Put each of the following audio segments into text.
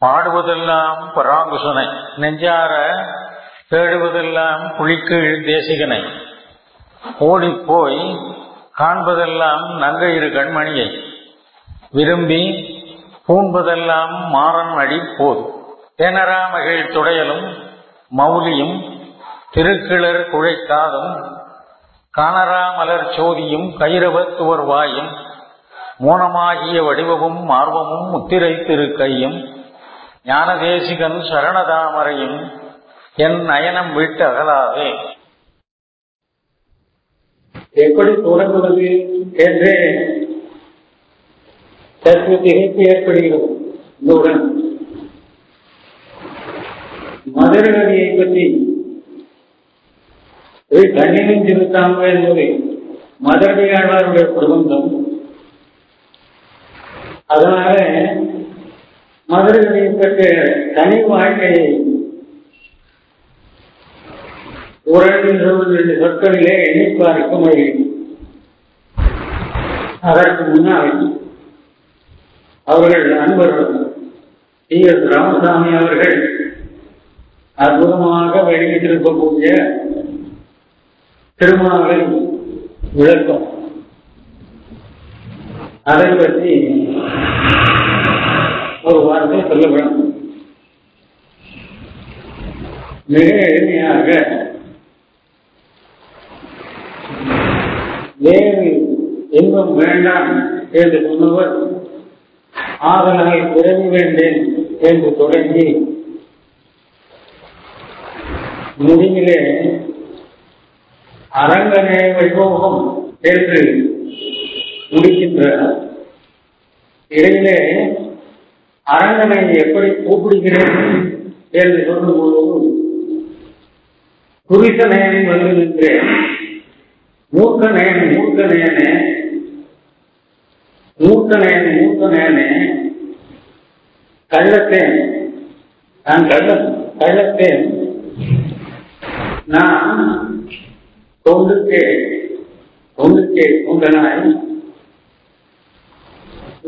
பாடுவதெல்லாம் பராங்குசனை. நெஞ்சார தேடுவதெல்லாம் புலிக்கீழ் தேசிகனை. ஓடிப்போய் காண்பதெல்லாம் நங்கையிரு கண்மணியை. விரும்பி பூண்பதெல்லாம் மாறன் அடி போது தெனராமகிழ் துடையலும் மௌலியும் திருக்கிளர் குழைக்காதும் காணரா மலர் சோதியும் கைரவத்துவர் வாயும் மோனமாகிய வடிவமும் ஆர்வமும் முத்திரை திருக்கையும் ஞானதேசிகன் சரணதாமரையும் என் நயனம் விட்டு அகலாதே எப்படி தொடங்குவது என்றே சற்று திகைப்பு ஏற்படுகிறது இந்துடன் மதுரகவியை பற்றி கண்ணினும் திருத்தாங்க என்பது மதுரவியாளருடைய பிரபந்தம் அதனால மதுரகவியை பற்றிய தனி வாழ்க்கையை உறவின் சொற்களிலே எண்ணி பார்க்க முடியும் அதற்கு முன்னால் அவர்கள் நண்பர் டி எஸ். ராமசாமி அவர்கள் அற்புதமாக வெளியிட்டிருக்கக்கூடிய திருமணங்களை விளக்கம். அதை பற்றி ஒரு வார்த்தை சொல்ல வேண்டும் மிக எளிமையாக வேறு இன்பம் வேண்டாம் என்று சொன்னவர். ஆதலால் பிறவி வேண்டேன் என்று தொடங்கி முடிவிலே அரங்கனே வைபோகம் என்று முடிக்கின்ற இடையிலே அரங்கனை எப்படி கூப்பிடுகிறேன் என்று சொல்லும்போது புரிசனேன் வந்து நின்றேன் மூர்க்கனேன் மூர்க்கனேனே. மூர்க்கனேன் மூர்க்கனேனே. கள்ளத்தேன். நான் கள்ள கள்ளத்தேன். நான் தொண்டுக்கே தொண்டுக்கே தொண்டனாய்.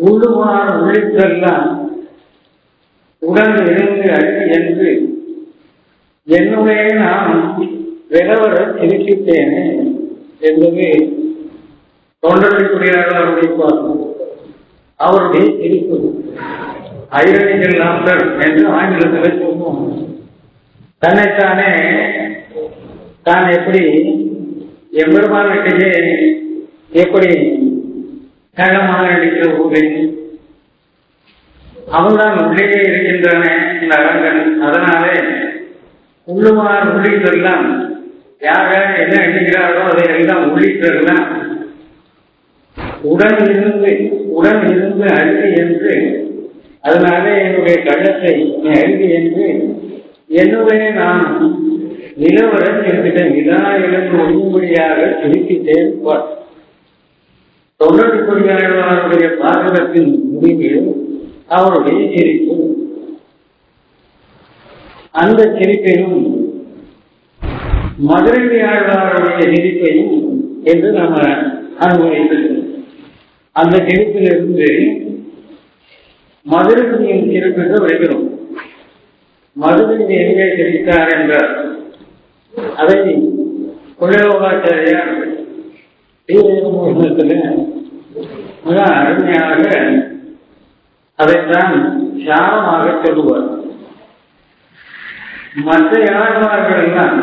உள்ளுமாறு உள்ளிட்டெல்லாம் உடன் இருந்து அழகு என்று என்னுடைய நான் விலவர சிரிக்கிட்டேனே என்பது தொண்டர்களுடைய பார்க்கும் அவருடைய சிரிப்பு. ஐரணிகள் லாப்டர் என்று ஆங்கிலத்தில் சொல்லுவோம் தன்னைத்தானே தான் எப்படி எம்பெருமானிடையே எப்படி கள்ளமாக நடிக்கிற ஊரில் அவன்தான் உள்ளே இருக்கின்றன இந்த அரங்கன். அதனாலே உள்ளுவார் உள்ளிட்டெல்லாம் யார் என்ன எண்ணுகிறாரோ அதை எல்லாம் உள்ளிட்டெல்லாம் உடன் இருந்து உடன் இருந்து அழுதி என்று அதனாலே என்னுடைய கள்ளத்தை நீ அழுதி என்று என்னுடைய நான் நிலவரன் என்கிட்ட நிலா இழந்து ஒழியும்படியாக சிரிப்பிட்டேன் தொடர்புடையாளர்களுடைய பாகவத்தின் முடிவில் அவருடைய சிரிப்பு. அந்த சிரிப்பையும் மதுரை ஆழ்வாருடைய சிரிப்பையும் என்று நாம அனுபவித்திருக்கிறோம். அந்த சிரிப்பிலிருந்து மதுரையின் சிரிப்புக்கு வருகிறோம். மதுரை எங்கே சிரித்தார் என்றார். அதை குலயோகாச்சாரியார் மிக அருமையாக அதைத்தான் தியானமாக சொல்லுவார். மற்ற யாழ்வார்கள் எல்லாம்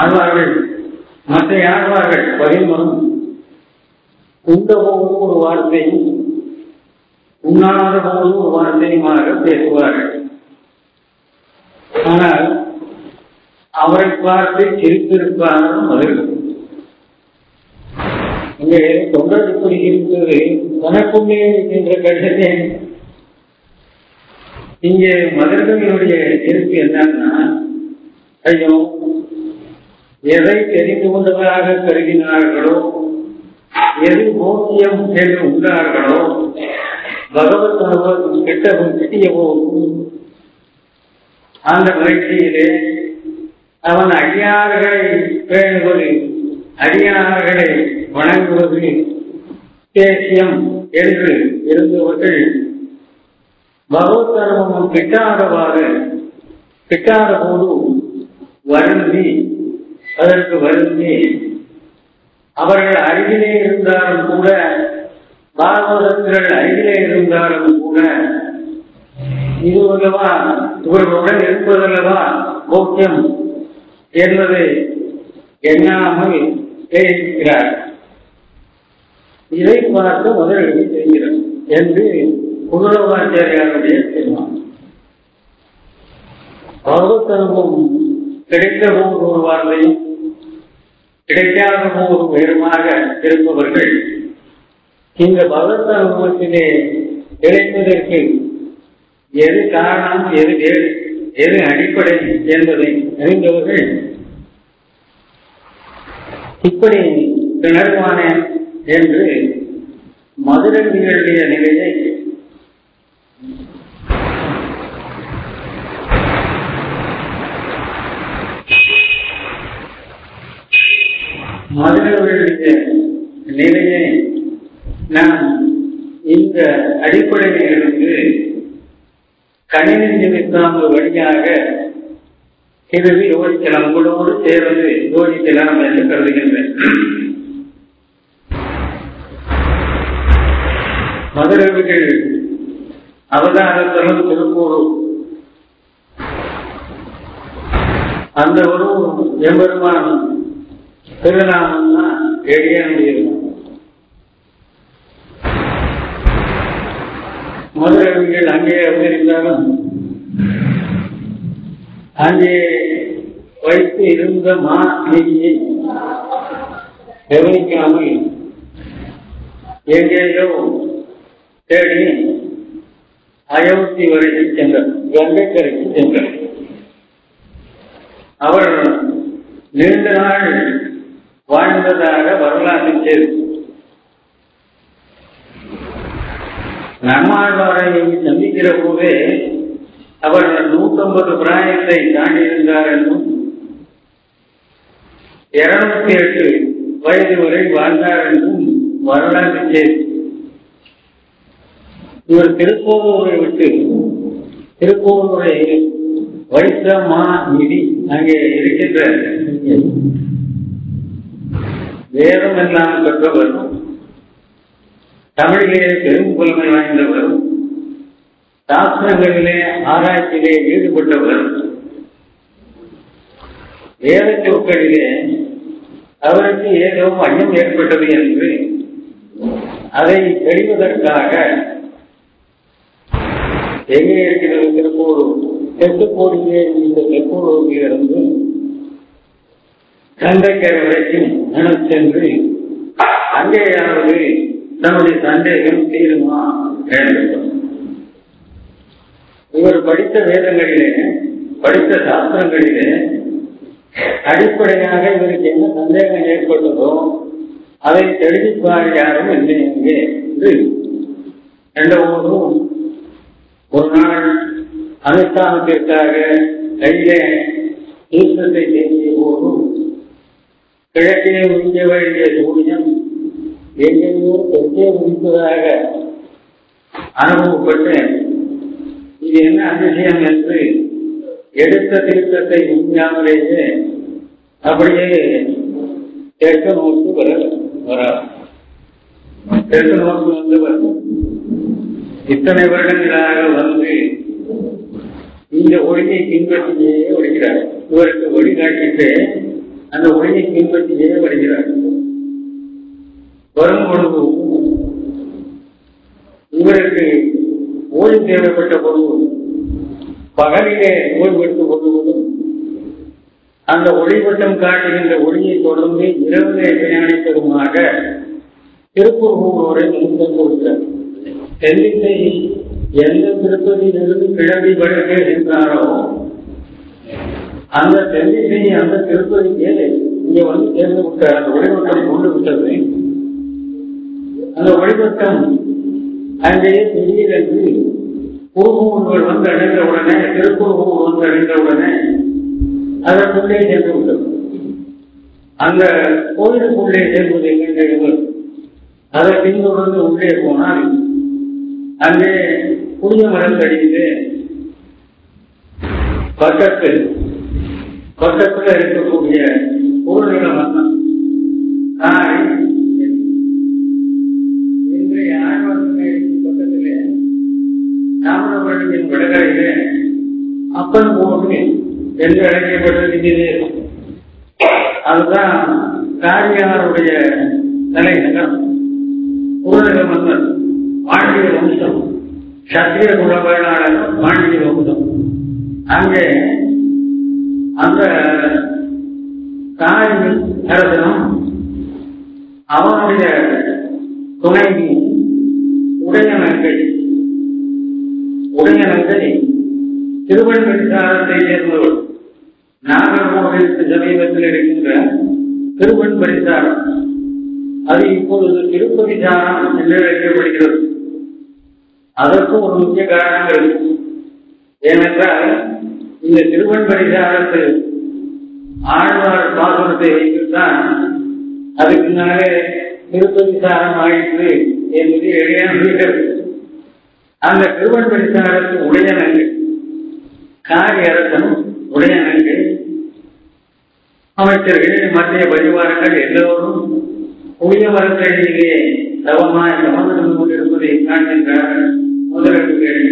ஆழ்வார்கள் மற்ற யாழ்வார்கள் பதிமூலம் உண்ட போது ஒரு வார்த்தையும் உண்ணாத போது ஒரு வார்த்தையுமாக பேசுவார்கள். ஆனால் அவரை பார்த்து சிரித்திருப்பார்கள் அவர்கள். இங்கே தொண்டர் இப்படி இருந்தது தனக்குள்ளே இருக்கின்ற கடிதமே. இங்கே மதர்களுடைய இருப்பு என்னன்னா ஐயோ எதை தெரிந்து கொண்டதாக கருதினார்களோ எது போக்கியம் என்று உண்டார்களோ பகவத் அனுபவம் கிட்டவும் கிட்டியவோ அந்த முயற்சியிலே அவன் அடியார்களை பேணுவது அடியார்களை வணங்குவது தேசியம் என்று இருந்தவர்கள் பகவத்தர்மம் கிட்டாதவாறு கிட்டாத போது வருந்தி அதற்கு வருந்தி. அவர்கள் அருகிலே இருந்தாலும் கூட பாகவதர்கள் அருகிலே இருந்தாலும் கூட இது அல்லவா? இவர்களுடன் இருப்பதல்லவா முக்கியம் என்பதை எண்ணாமல் இருக்கிறார் இதை பார்த்து முதலீடு செய்கிறார் என்று குமரவாச்சாரியாருடைய தீர்மானம் பகவத் கிடைத்த போது ஒரு வார்த்தையும் கிடைக்காத போது வேறுமாக இருப்பவர்கள். இந்த பகவத் அனுபவத்திலே கிடைப்பதற்கு எது காரணம் எது வேறு எது அடிப்படை என்பதை அறிந்தவர்கள் இப்படி திணறுவானேன் என்று மதுரங்கிகளுடைய நிலையை மதுரவர்களுடைய நிலையை நாம் இந்த அடிப்படையிலிருந்து கணினி நிமித்தாங்க வழியாக சிறிது யோசிக்கலாம் உங்களோடு சேர்ந்து யோசிக்கலாம் என்று கருதுகின்றேன். மதுரவிகள் அவதாரத்தலம் திருக்கூறும் அந்த ஒரு எம்பெருமான் திருநாமம் தான் எளிய முடியும் மதுரவிகள் அங்கே அவதரித்தாலும் அங்கே வைத்து இருந்த மா நீதியை கவனிக்காமல் எங்கேயோ தேடி அயோத்தி வரையில் சென்றார் கங்கைக்கரைக்கு சென்றார் அவர் நீண்ட நாள் வாழ்ந்ததாக வரலாற்று செய்து நம்மாழ்வாரை சந்திக்கிற போதே அவர் நூத்தம்பது பிராயத்தை தாண்டி இருந்தார் என்றும் இருநூத்தி எட்டு வயது வரை வாழ்ந்தார் என்றும் வரலாறு செய்தி இவர் திருக்கோவூரை விட்டு திருக்கோவூரை வைத்த மா நிதி அங்கே இருக்கின்ற வேதம் எல்லாம் பெற்றவர் தமிழிலே பெரும் புலமை வாய்ந்தவரும் சாஸ்திரங்களிலே ஆராய்ச்சியிலே ஈடுபட்டவர் வேத சொற்களிலே அவருக்கு ஏதோ ஐயம் ஏற்பட்டது என்று அதை தெளிவதற்காக எங்கே இருக்கிறது திருப்பூரூர் தெற்குப்போடியே இந்த தெற்கோடியிலிருந்து கண்டைக்கரை வரைக்கும் நடந்து சென்று அங்கேயாவது தன்னுடைய சந்தேகம் தீருமா? வேண்டும் இவர் படித்த வேதங்களிலே படித்த சாஸ்திரங்களிலே அடிப்படையாக இவருக்கு என்ன சந்தேகம் ஏற்பட்டதோ அதை தெளிவிப்பார் யாரும் இல்லை எங்கே? என்று ரெண்டவோதும் ஒரு நாள் அனுஷ்டானத்திற்காக கையிலே தீர்த்தத்தை தேடிய போதும் கிழக்கே உறிஞ்ச வேண்டிய சூரியம் எங்கெங்கோ தெற்கே உதிப்பதாக அனுபவப்பட்டேன். இது என்ன அதிசயம் என்று எடுத்த திருத்தத்தை உண்மையாமலேயே அப்படியே தெற்கு நோக்கு வர வரார். தெற்கு நோக்கு வந்து வரும் இத்தனை வருடங்களாக வந்து இந்த ஒளியை பின்பற்றியே வருகிறார். இவருக்கு வழிகாட்டிட்டு அந்த ஒளியை பின்பற்றியே வருகிறார். வரும் பொழுது இவருக்கு ஓய்வு தேவைப்பட்ட பொழுது பகலிலே ஓய்வெடுத்துக் கொள்வதும் அந்த ஒளிவட்டம் காட்டுகின்ற ஒளியை தொடர்ந்து இரவிலே பிரயாணிப்பதுமாக திருப்பூர் நிமித்தம் கொடுக்கிறார் தென்னிசை எந்த திருப்பதியிலிருந்து கிளம்பி வடக்கே சென்றாரோ அந்த தென்னிசை அந்த திருப்பதிக்கே இங்க வந்து சேர்ந்து விட்டார் அந்த ஒளிவட்டம் கொண்டு விட்டது. அந்த ஒளிவட்டம் அங்கே திடீரென்று குருகூர்கள் வந்து அடைந்த உடனே திருக்குறுகூர் வந்து அடைந்த உடனே அதற்குள்ளே சென்று விட்டது அந்த கோயிலுக்குள்ளே செல்வது எங்கள் அதை பின்தொடர்ந்து உள்ளே போனால் அங்கே புளிய மரத்தடியிலே பக்கத்தில் பக்கத்துல இருக்கக்கூடிய ஊர்நில மன்னன் தாய் தாமிரபரணியின் வடகரையிலே அப்பன் கோவில் என்று அழைக்கப்பட்டிருக்கிறது அதுதான் காரியாருடைய தலைநகரம். ஊரக மன்னர் பாண்டிய வம்சம் சத்திரிய குலவேளாளர் பாண்டிய வம்சம். அங்கே அந்த தாய் அரசனும் அவனுடைய துணைவி உடையனங்கை உடையனங்கை திருவன்பரிசாரத்தை சேர்ந்தவள் நாகர்கோவிலுக்கு சமீபத்தில் இருக்கின்ற திருவன்பரிசாரம் அது இப்பொழுது திருப்பதி சாரம் என்று அழைக்கப்படுகிறது அதற்கும் ஒரு முக்கிய காரணங்கள் ஏனென்றால் இந்த திருவன்பரிசாரத்தில் ஆழ்வார் பாசனத்தை வைத்துத்தான் அதுக்கு மேலே திருப்பதி சாரம் ஆயிற்று என்பது எளியாக அந்த திருவன்பரிசாரத்து உடைய உடையனங்கள் காரி உடைய நன்கு அமைச்சர்கள் மத்திய பரிவாரங்கள் எல்லோரும் புதிய வரக்கையிலே தவமாய் சமந்தம் கொண்டிருப்பதை காண்கின்றார். முதலிரண்டு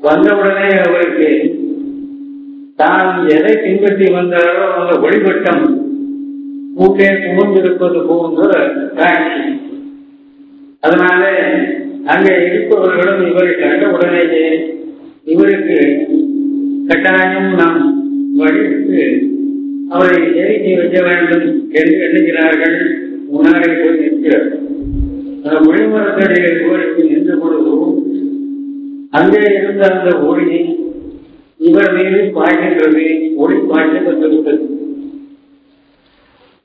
வந்தவுடனே அவருக்கு தான் எதை பின்பற்றி வந்தாரோ அந்த ஒளிவட்டம் மூட்டே சுமந்திருப்பது போன்ற காட்சி. அதனாலே அங்கே இருப்பவர்களும் இவரை கண்ட உடனேயே இவருக்கு கட்டாயம் நாம் வழிவிட்டு அவரை ஏறிக்கை வைக்க வேண்டும் என்று எண்ணுகிறார்கள். முன்னாடி போய் நிற்கிறார். அந்த ஒளிமரத்தடியில் இவருக்கு நின்ற பொழுது அங்கே இருந்த அந்த ஒளி இவர் மீது பாய்கின்றது ஒளி பாய்ச்சி வந்துவிட்டது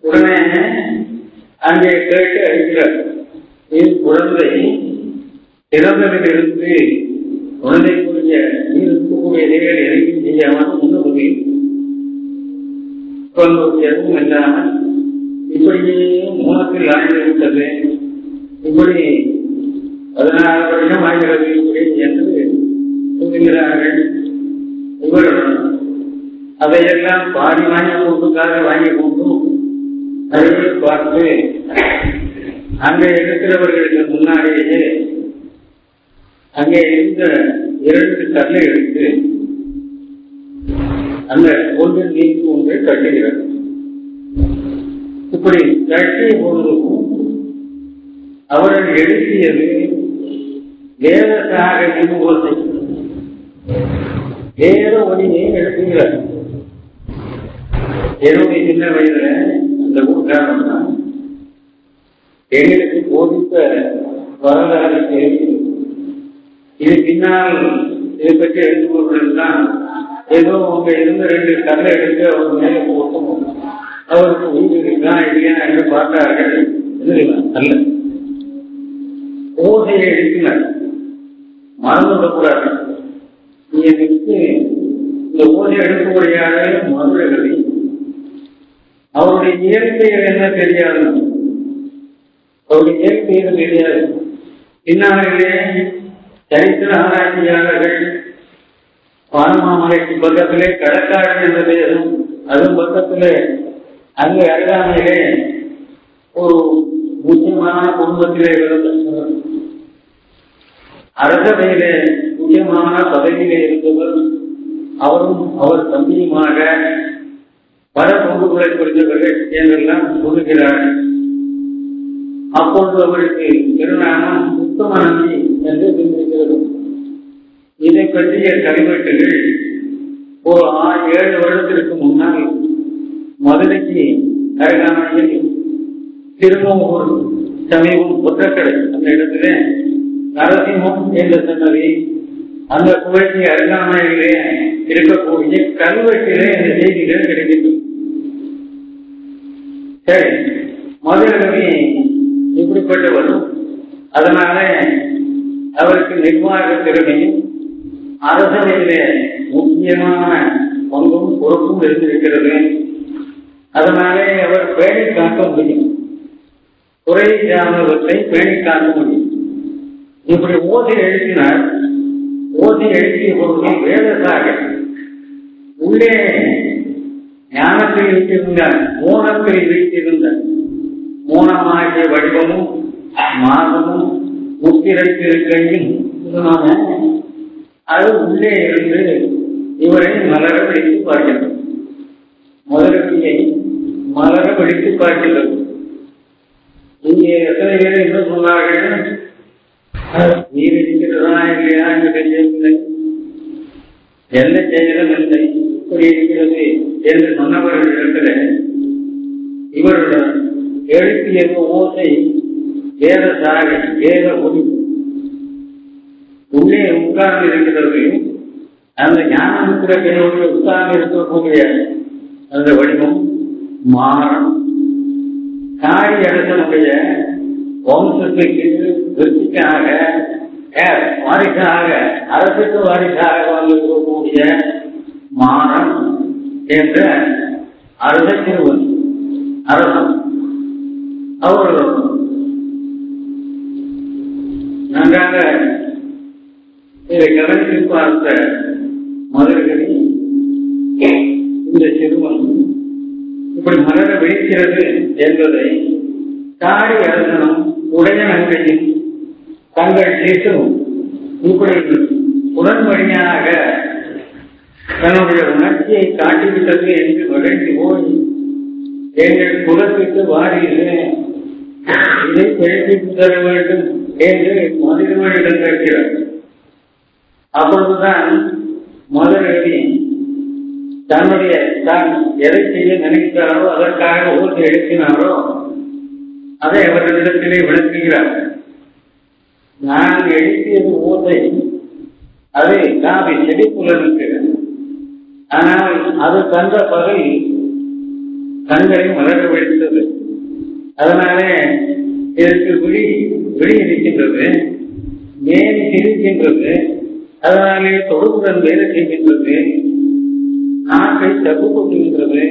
உடனே அங்கே கேட்டு அறிகிறார் என் குழந்தை பிறந்ததிலிருந்து குழந்தைக்குரிய இருக்கக்கூடிய நிலைகள் எதையும் செய்யாமல் முன்னுபதி எதுவும் இல்லாமல் இப்படியே மூலத்தில் ஆய்ந்திருந்தது இப்படி பதினாறு வருஷம் ஆகிறது இப்படி என்று சொல்லுகிறார்கள். இவர்கள் அதையெல்லாம் பாதி வாங்கி கொண்டுக்காக வாங்கி கொண்டும் அதை பார்த்து அங்கே இருக்கிறவர்களுக்கு முன்னாடியே அங்கே இருந்த இரண்டு கல்லை எடுத்து அந்த ஒன்று நீக்கு ஒன்றை கட்டுகிறது. இப்படி கட்டிய பொழுதும் அவர்கள் எழுப்பியது வேதத்தாக இன்பத்தை வேத ஒளியை எழுப்புகிறார் என்னுடைய சின்ன வயதுல அந்த ஊர்காரம் தான் எங்களுக்கு போதித்த வரலாறு தெரியும். இது பின்னால் இதை பற்றி எழுதுபவர்கள்தான் ஏதோ அவங்க இருந்து ரெண்டு கல்லை எடுத்து அவங்க மேலே போட்டும். அவருக்கு உயிர் இல்லையா என்று பார்த்தார்கள். அல்ல. ஓசையை எழுப்பினார் மறந்து விடக்கூடாது. நீ எனக்கு இந்த ஓசை எடுக்கக்கூடியாத மதுரை அவருடைய இயற்கையில் என்ன தெரியாது. அவருடைய இயற்கையில் தெரியாது. பின்னாலே சரித்திர ஆராய்ச்சியாளர்கள் பானமாமலைக்கு பக்கத்திலே கடற்காடு என்ற தேசம் அதுவும் பக்கத்திலே அங்கு அருகாமையிலே ஒரு முக்கியமான குடும்பத்திலே இருந்த அரசவையிலே முக்கியமான பதவியிலே இருந்தவர் அவரும் அவர் தம்பியுமாக பல பங்குகளை குறித்தவர்கள் என்றெல்லாம் சொல்லுகிறார். அப்பொழுது அவருக்கு திருநாமம் உத்தம என்று இதை பற்றிய கல்வெட்டுகள் ஒரு ஆறு ஏழு வருடத்திற்கு முன்னால் மதுரைக்கு அருகாமையில் திருமூர் சமீபம் புத்தக்கடை அந்த இடத்துல நரசிம்மம் என்ற சன்னதி அந்த புகழ்ச்சி அருகாமையிலே இருக்கக்கூடிய கல்வெட்டிலே இந்த செய்திகள் கிடைக்கின்றன. சரி மதுரகவி இப்படிப்பட்டவரும் அதனால அவருக்கு நிர்வாக திறமையும் அரசனிலே முக்கியமான பங்கும் பொறுப்பும் இருந்திருக்கிறது. அதனாலே அவர் பேணி காக்க முடியும். குறை சார்ந்தவற்றை பேணி காக்க முடியும். இப்படி ஓதி எழுப்பினார் ஓதி எழுதிய பொழுது வேதசாக உள்ளே ஞானத்தில் வைத்திருந்த மோனத்தில் வீட்டிருந்த மோனமாகிய வடிவமும் மாதமும் முத்திரைத்திருக்கையும் சொன்னாங்க அது உள்ளே இருந்து இவரை மலர பிடித்து பார்க்கிறது முதலடியை மலர பிடித்து பார்க்கிறது இங்கே எத்தனை பேர் என்ன சொன்னார்கள்? நீர் இருக்கிறதா இல்லையா என்று தெரியவில்லை. எந்த செயலும் இல்லை? இப்படி இருக்கிறது என்று சொன்னவர்களிடத்தில் இவருடன் எழுப்பிய ஓசை வேத சாக வேத ஒளி உள்ளே உட்கார்ந்து இருக்கிறது அந்த ஞானம் கூட கிடையாது உட்கார்ந்து இருக்கக்கூடிய அந்த வடிவம் மாறம் காரி அரசனுடைய வம்சத்துக்கு வெற்றிக்காக வாரிசாக அரசுக்கு வாரிசாக வந்திருக்கக்கூடிய மாறம் என்ற அரச சிறுவன் அரசன் அவர்கள் நன்றாக இதை கவனித்து பார்த்த மதுரகரி இந்த சிறுவன் இப்படி மலர வைக்கிறது என்பதை தாடி அரசனும் உடைய நன்மையும் தங்கள் சிசும் இப்படி உடன்படியாக தன்னுடைய உணர்ச்சியை காட்டிவிட்டது என்று மகிழ்ச்சி போய் எங்கள் குலத்துக்கு வாரியிலே இதை பிழைப்பித்து தர வேண்டும் என்று மனிதர்களிடம் கேட்கிறார். அப்பொழுதுதான் மதுரகவி தன்னுடைய தான் எதை செய்ய நினைக்கிறாரோ அதற்காக ஊர்ந்து எழுப்பினாரோ அதை அவர்களிடத்திலே விளக்குகிறார். நான் எழுப்பியது ஓதை அது காவி செடிப்புலனுக்கு ஆனால் அது தந்த பகை கண்களை மலர வைத்தது. அதனாலே இதற்கு விழி விழி இருக்கின்றது மேல் சிரிக்கின்றது அதனாலே தொடுப்புடன் வேலை செய்கின்றது. நாட்டை தப்பு கொட்டுகின்றது.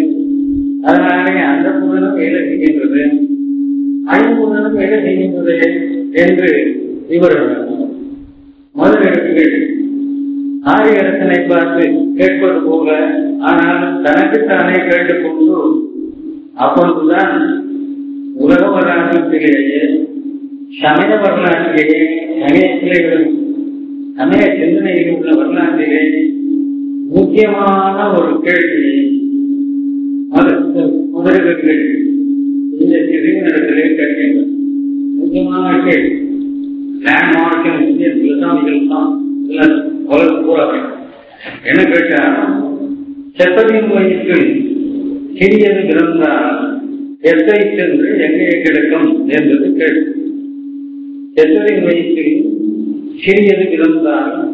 அதனாலே அந்த புதனும் வேலை செய்கின்றது. ஐம்புதனும் வேலை செய்கின்றது என்று இவர்கள் இவர் ஆரிய ஆரியரசனை பார்த்து கேட்பது போல ஆனால் தனக்கு தானே கேட்டுக்கொண்டு அப்பொழுதுதான் உலக வரலாற்றிலேயே சமய வரலாற்றிலேயே சமயத்திலே சமய சிந்தனையில் உள்ள வரலாற்றிலே முக்கியமான ஒரு கேள்வி. முதல்வர்கள் இந்த சிறுவனிடத்திலே கேட்கின்றனர் முக்கியமான கேள்வி. லேண்ட்மார்க்கின் இந்திய விவசாயிகள் தான் உலகம் பூரா என்ன கேட்டா செப்பதின் வயசில் சிறியது பிறந்தால் எத்தை சென்று எங்கே கிடைக்கும்? என்பது கேள்வி. செப்பதின் வயசில் சிறியது இருந்தாலும்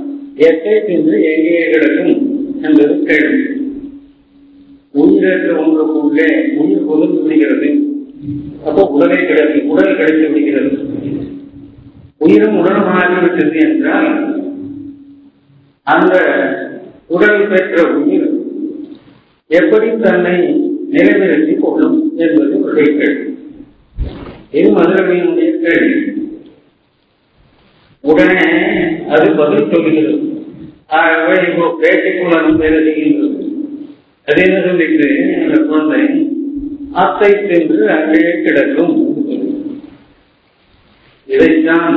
எத்தை சென்று எங்கே கிடக்கும் என்பது கேள்வி. உயிரற்ற ஒன்றுக்குள்ளே உயிர் புகுந்து விடுகிறது. அப்போ உடலை கிடைத்து உடல் கிடைத்து விடுகிறது. உயிரும் உடலுமாகிவிட்டது என்றால் அந்த உடல் பெற்ற உயிர் எப்படி தன்னை நிறைவேற்றி கொள்ளும் என்பது ஒரு கேள்வி. இது மதுரமையினுடைய கேள்வி. உடனே அது பதில் சொல்கிறது ஆகவே இப்போ பேட்டிக்குள்ள வேலை செய்கின்றது. அது என்ன சொல்லிட்டு அந்த குழந்தை அத்தை சென்று அங்கே கிடக்கும். இதைத்தான்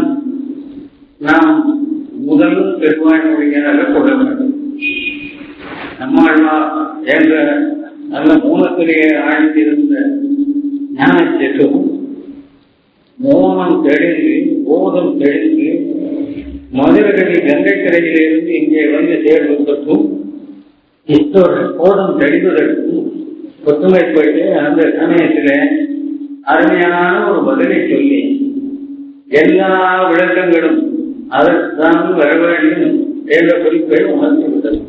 நாம் முதல் பெருமாள் மொழியாக கொள்ள வேண்டும். நம்மாழ்வா என்ற நல்ல மூலத்திலேயே ஆழ்ந்திருந்த ஞான செல்வம் மோனம் தெளிந்து போதம் தெளிந்து மதுரகவி கங்கை கரையிலிருந்து இங்கே வந்து சேர்வதற்கும் இத்தோடு போதம் தெளிவதற்கும் போயிட்டு அந்த சமயத்தில் அருமையான ஒரு பதிலை சொல்லி எல்லா விளக்கங்களும் அதற்கான வர வேண்டும் என்ற குறிப்பை உணர்த்திவிட்டது.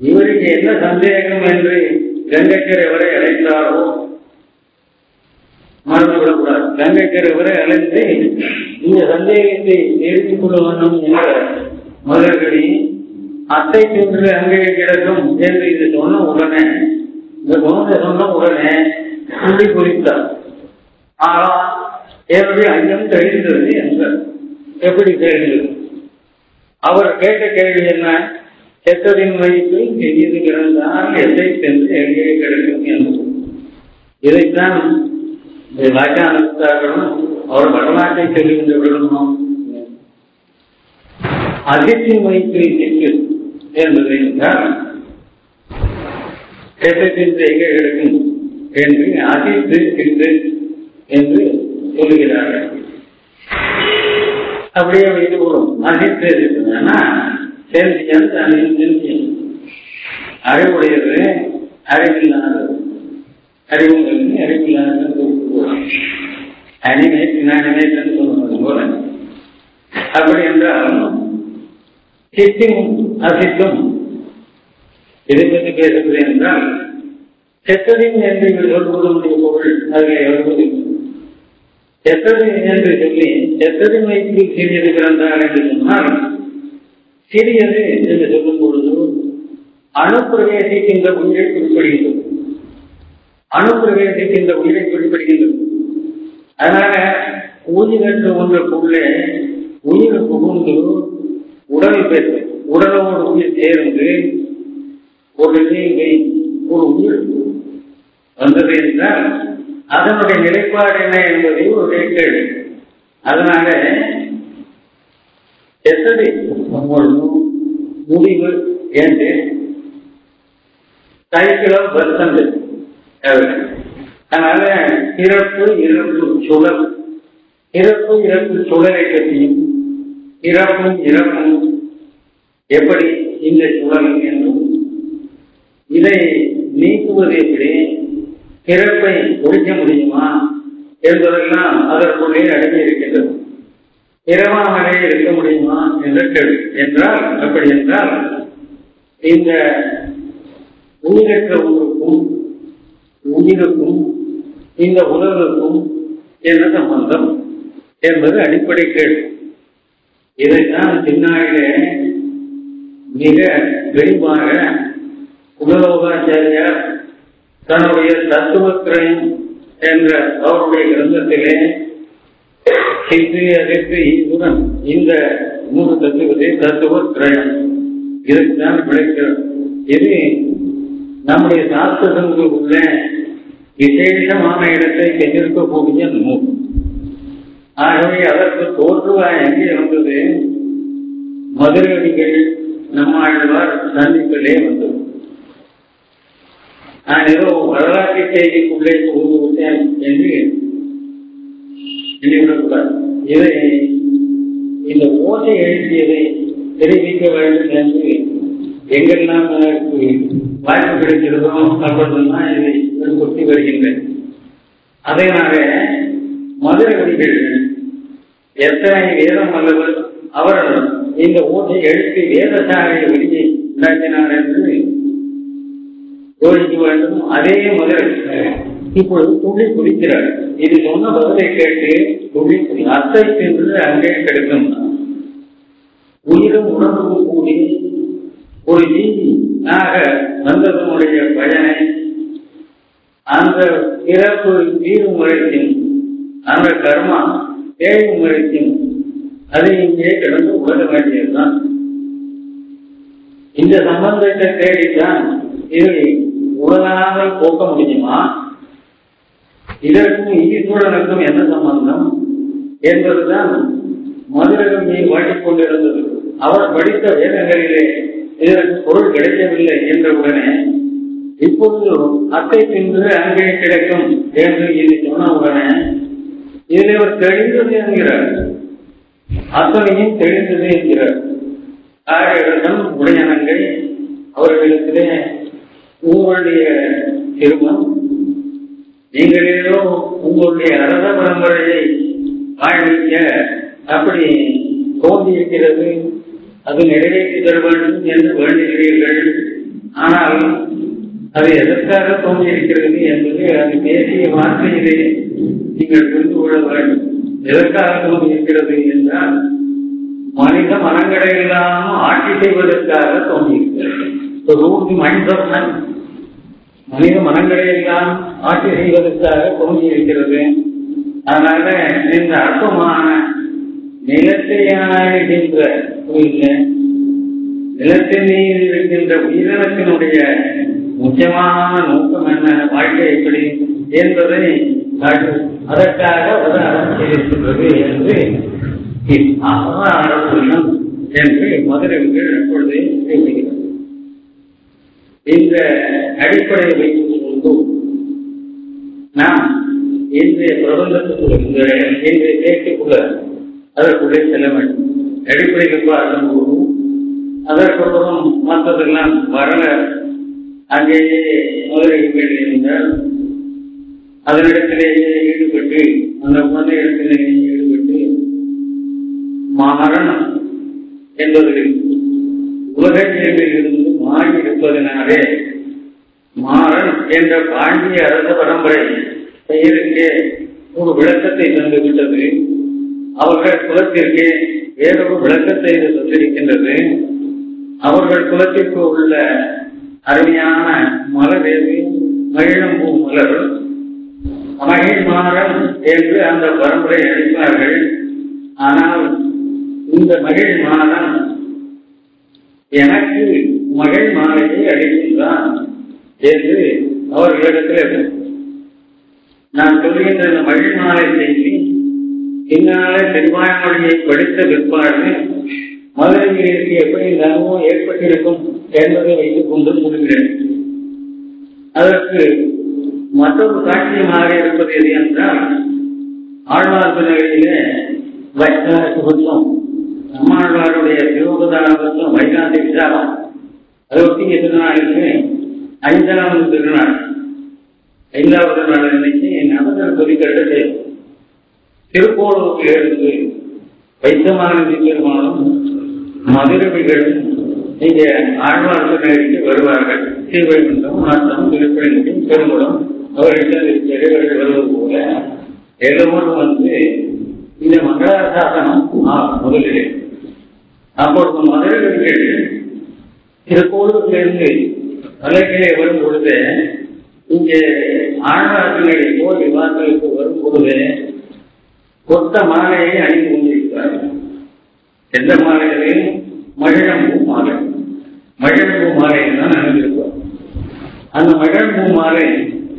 இவருக்கு என்ன சந்தேகம் என்று கங்கைக்கரை வரை அழைத்தாரோ? மறந்துவிடக்கூடாது. கங்கைக்கரை அழைத்து இந்த சந்தேகத்தை நிறுத்திக் கொள்ள வேண்டும் என்ற மலர்களி அத்தை சென்று அங்கே கிடக்கும் என்று இது சொன்ன உடனே இந்த குணத்தை சொன்ன உடனே சொல்லி குறித்தார் ஆனால் என்னுடைய அஞ்சம் தெரிந்தது என்றார். எப்படி தெரிந்தது அவர் கேட்ட கேள்வி என்ன? செத்ததின் வயிற்றில் பெரியது கிடந்தால் எதை சென்று எங்கே கிடைக்கும் என்று இதைத்தான் இந்த அவர் வரலாற்றை சொல்லுகின்றவர்களும் அகத்தின் வயிற்றில் சிக்கு என்பது என்றால் எங்கே கிடைக்கும் என்று அதிர்ந்து என்று சொல்லுகிறார்கள். அப்படியே வைத்து போடும் அதிர்ந்து இருக்குன்னா சேர்ந்து அறிவுடையது அறிவில்லாதது. அறிவுங்கிறது அறிவில்லாதது அனிமேட் இனானிமேட் சொன்னது போல அப்படி என்றால் சித்தும் அசித்தும் இதை பற்றி பேசுவது என்றால் செத்ததின் என்று சொல்வதனுடைய பொருள் அதில் எழுபது செத்ததின் என்று சொல்லி செத்ததின் வைத்து சிறியது பிறந்தார் என்று சொன்னால் சிறியது என்று சொல்லும் பொழுது அணுப்பிரவேசிக்கின்ற உயிரை குறிப்பிடுகின்றது இந்த உயிரை குறிப்பிடுகின்றது. அதனால உயிரற்ற ஒன்றுக்குள்ளே உயிர் புகுந்து உடல் பெற்று உடலோடு உயிர் சேர்ந்து ஒரு நீங்கை ஒரு உயிர் வந்தது என்றால் அதனுடைய நிலைப்பாடு என்ன என்பதை ஒரு கேள்வி அதனால எத்தனை முடிவு என்று சைக்கிளோ பர்சன்ட் அதனால இறப்பு இறப்பு சுழல் இறப்பு இறப்பு சுழலை பற்றியும் இறப்பும் இறப்பும் எப்படி இந்த சுழல் என்றும் இதை நீக்குவது எப்படி இறப்பை ஒழிக்க முடியுமா என்பதெல்லாம் அதற்குள்ளே அடங்கி இருக்கின்றது. பிறவாமலே இருக்க முடியுமா என்ற கேள்வி. என்றால் அப்படி என்றால் இந்த உயிரற்ற உயிருக்கும் உயிருக்கும் இந்த உலகுக்கும் என்ன சம்பந்தம் என்பது அடிப்படை கேள்வி. இதைத்தான் பின்னாளிலே மிக விரிவாக குலலோகாச்சாரியார் தன்னுடைய தத்துவத்திரயம் என்ற அவருடைய கிரந்தத்திலே சித்து அதிர்த்து இந்த மூன்று தத்துவத்தை தத்துவத்திரயம் இதுதான் விளைக்கிறது இது நம்முடைய சாஸ்திரங்களுக்குள்ள விசேஷமான இடத்தை பெற்றிருக்கக்கூடிய நூல் ஆகவே அதற்கு தோற்றுவாய் எங்கே வந்தது. மதுரடிகள் நம்மாழ்வார் சந்திப்பிலே வந்தது. நான் ஏதோ வரலாற்று செய்திக்குள்ளே புகுந்து விட்டேன் என்று எண்ணிவிடக்கூடாது. இதை இந்த ஓசை எழுப்பியதை தெரிவிக்க வேண்டும் என்று எங்கெல்லாம் வாய்ப்பு கிடைக்கிறதோ அப்பொழுதெல்லாம் இதை கொட்டி வருகின்றேன் அதனால மதுரவடிகள் எத்தனை வேதம் அல்லவர் அவர் இந்த ஓசை எடுத்து வேதசாலை வெளியே உண்டாக்கினார் என்று யோசிக்க வேண்டும் அதே மதுரை இப்பொழுது துள்ளி குடிக்கிறார் இது சொன்ன பதிலை கேட்டு துள்ளி அத்தை சென்று அங்கே கிடைக்கும். உயிரும் உணர்வும் கூடி ஒரு ஜீவி ஆக வந்ததனுடைய பயனை அந்த பிறப்பு தீர்வு முறைக்கும் அந்த கர்மா தேயும் முறைக்கும் அதை இங்கே கிடந்து உலக வேண்டியதுதான். இந்த சம்பந்தத்தை தேடித்தான் இதை உலகாமல் போக்க முடியுமா? இதற்கும் ஈஸ்வரனுக்கும் என்ன சம்பந்தம்? என்பதுதான் மதுரகம் நீ வாடிக்கொண்டிருந்தது. அவர் படித்த வேதங்களிலே இதற்கு பொருள் கிடைக்கவில்லை என்றவுடனே இப்பொழுது அத்தை பின்பு அங்கே கிடைக்கும் என்று இது சொன்ன உடனே இதில் அவர் தெளிந்தது என்கிறார். அத்தனையும் தெளிந்தது என்கிறார். ஆரியர்களிடம் உடையனங்கள் அவர்களிடத்திலே உங்களுடைய திருமணம் நீங்களேதோ உங்களுடைய அரச பரம்பரையை வாழ்விக்க அப்படி தோன்றியிருக்கிறது. அது நிறைவேற்றி வேண்டும் என்று வேண்டுகிறீர்கள். ஆனால் அது எதற்காக தோன்றியிருக்கிறது என்பது அது பேசிய வார்த்தையிலே நீங்கள் புரிந்து கொள்ள வேண்டும். எதற்காக தோன்றியிருக்கிறது என்றால் மனித மனங்களை இல்லாமல் ஆட்சி செய்வதற்காக தோன்றியிருக்கிறது. மனித மனங்களை எல்லாம் ஆட்சி செய்வதற்காக தோன்றியிருக்கிறது. அதனால இந்த அற்பமான நிலத்தையாடுகின்ற நிலத்தை நீர் இருக்கின்ற உயிரினத்தினுடைய முக்கியமான நோக்கம் என்ன? வாழ்க்கை எப்படி என்பதை அதற்காக அதற்காக அறம் செய்திருக்கின்றது என்று அறம் என்று மதுரைகள் அப்பொழுதே பேசுகிறது இந்த அடிப்படையை வைத்துக் கொண்டு நாம் இன்றைய பிரபந்தத்துக்குள்ள இந்த இன்றைய பேச்சுக்குள்ள அதற்குள்ளே செல்ல வேண்டும். அடிப்படைக்கு பார்க்கும் போதும் அதற்கப்புறம் மற்றதெல்லாம் வரல அங்கேயே மதுரைகள் இருந்தால் அதனிடத்திலேயே ஈடுபட்டு அந்த குழந்தை இடத்திலேயே ஈடுபட்டு மரணம் என்பது உலக இயல்பில் இருந்து மாறி இருப்பதனாலே மாறன் என்ற பாண்டிய அரச பரம்பரை பெயருக்கே ஒரு விளக்கத்தை தந்து விட்டது அவர்கள் குலத்திற்கு வேறொரு விளக்கத்தை இது தந்திருக்கின்றது. அவர்கள் குலத்திற்கு உள்ள அருமையான மலவேவி எது மகிழம்பூ மலர் மகிழ் மாறன் என்று அந்த பரம்பரை அழைப்பார்கள். ஆனால் இந்த மகிழ் மாறன் எனக்கு மகள் மாலையை அளிக்கின்றான் என்று அவர்களிடத்தில் நான் சொல்கின்ற இந்த மகிழ் மாலை செய்தி பின்னாலே திருவாய்மொழியை படித்த விற்பாடு மதுரையிற்கு எப்படி இந்த ஏற்பட்டிருக்கும் என்பதை வைத்துக் கொண்டு முடிகிறேன் அதற்கு மற்றொரு காட்சியமாக இருப்பது எது என்றால் ஆழ்வார்ப்பு நிலையிலே வைஷ்ணவத்துவம் நம்மாழ்வாருடைய திருவபதாரத்துவம் வைகாந்தி விசாரம் அதை திருநாளுக்கு ஐந்தாவது திருநாள். ஐந்தாவது நாள் இன்னைக்கு நவதர் கொதிக்கிறது திருப்போலூரில் இருந்து வைத்தமான பெருமானும் மதுரவிகளும் இங்க ஆழ்வார் நிலைக்கு வருவார்கள். ஸ்ரீவைகுண்டம் நாட்டம் திருப்பணிக்கும் பெருங்குடம் அவர்கள் இறைவர்கள் வருவது போல எல்லோரும் வந்து இந்த மங்களாசாசனம் முதலிலே. அப்பொழுது மதுரவிகள் திருப்போலூரிலிருந்து மலைகளே வரும் பொழுது இங்கே ஆழ்வார்களை போல் விவாதங்களுக்கு வரும் பொழுது கொத்த மாலையை அணிந்து கொண்டிருக்கிறார்கள் எந்த மாலைகளையும் மகிழம்பூ மாலை. மகிழம்பூ மாலையை தான் அணிந்திருக்கிறோம் அந்த மகிழம்பூ மாலை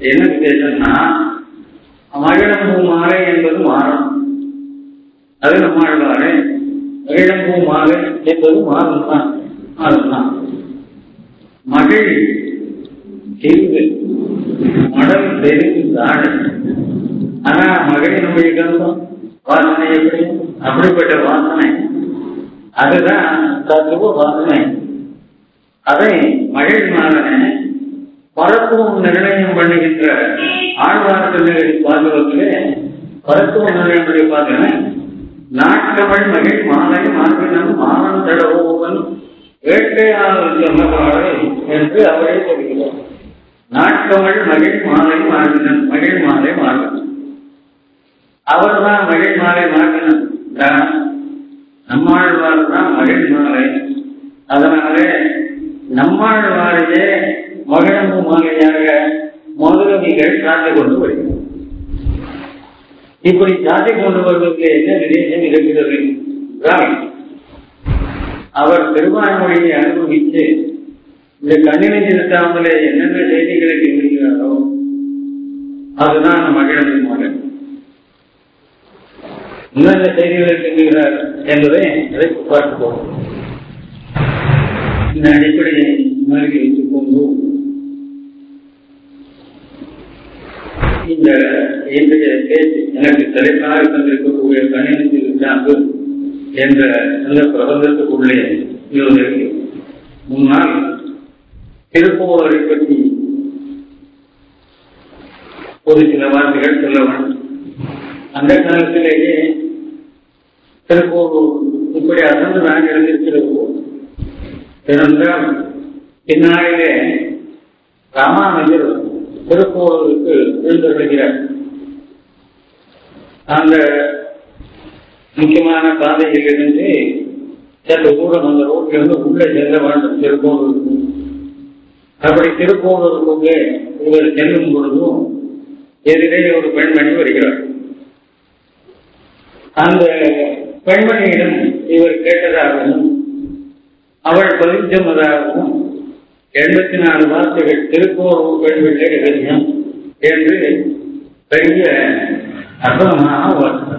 என்ன விசேஷம்னா மகிழம்பூ மாலை என்பது மாறும் அது நம்மாழ்வாரு மகிழம்பூ மாலை என்பது மாறும் தான். மாறம் தான் மகிழ் தெரிவு மடல் தெரிவு தாழ். ஆனா மகளினுடைய கந்தம் வாசனை எப்படி அப்படிப்பட்ட வாசனை. அதுதான் தத்துவ வாசனை. அதை மகிழ் மாதனை பரத்துவம் நிர்ணயம் பண்ணுகின்ற ஆழ்வார்த்தனை பாதுகாப்பிலே பரத்துவ நிர்ணயமுடைய பாதுகனை நாட்டவள் மகிழ் மாலை மாற்றினம் மானம் தடவோவன் வேட்டையால் சொன்னவாறு என்று அவரே சொல்கிறார் நாட்டவள் மகிழ் மாலை மாற்றினன் மகிழ் மாலை மாற்றினன் அவர் தான் மழை மாலை மாற்றினார் நம்மாழ்வார் தான் மழை மாலை. அதனாலே நம்மாழ்வாரையே மகிழம்பு மாலையாக மதுரவிகள் சாட்டி கொண்டு வருகிறார். இப்படி சாட்டி கொண்டு வருவதற்கு என்ன விதேசம் இருக்கிறது என்றால் அவர் திருவாய்மொழியை அனுபவித்து இந்த கண்ணினை திருத்தாமலே என்னென்ன செய்திகளை சொல்கிறாரோ அதுதான் மகிழம்பு மாலை. என்னென்ன செய்திகளை சொல்கிறார் என்பதை அதை பார்ப்போம் இந்த அடிப்படையை முன்னாடி வைத்துக் கொண்டு இந்த இன்றைய பேச்சு எனக்கு தலைப்பாக தந்திருக்கக்கூடிய கணினத்தில் சார்பு என்ற அந்த பிரபந்தத்துக்குள்ளே இருந்தது முன்னால் திருப்பூரை பற்றி ஒரு சில வார்த்தைகள் சொல்ல வேண்டும். அந்த காலத்திலேயே திருப்பூர் இப்படி அசந்து நான் எழுந்திருக்கிறது ஏனென்றால் பின்னாளிலே ராமானுஜர் திருப்பூருக்கு எழுந்தருகிறார் அந்த முக்கியமான பாதையில் சற்று தூரம் அந்த ரோட்டிலிருந்து உள்ளே செல்ல வேண்டும் திருப்பூருக்கு அப்படி திருப்பூருக்குள்ளே இவர் செல்லும் பொழுதும் எதிரே ஒரு பெண்மணி வருகிறார். அந்த பெண்மணியிடம் இவர் கேட்டதாகவும் அவள் பதில் எண்பத்தி நாலு வார்த்தைகள் திருப்போர் பெண் பிள்ளை என்று பெரிய அற்புதமாக வார்த்தை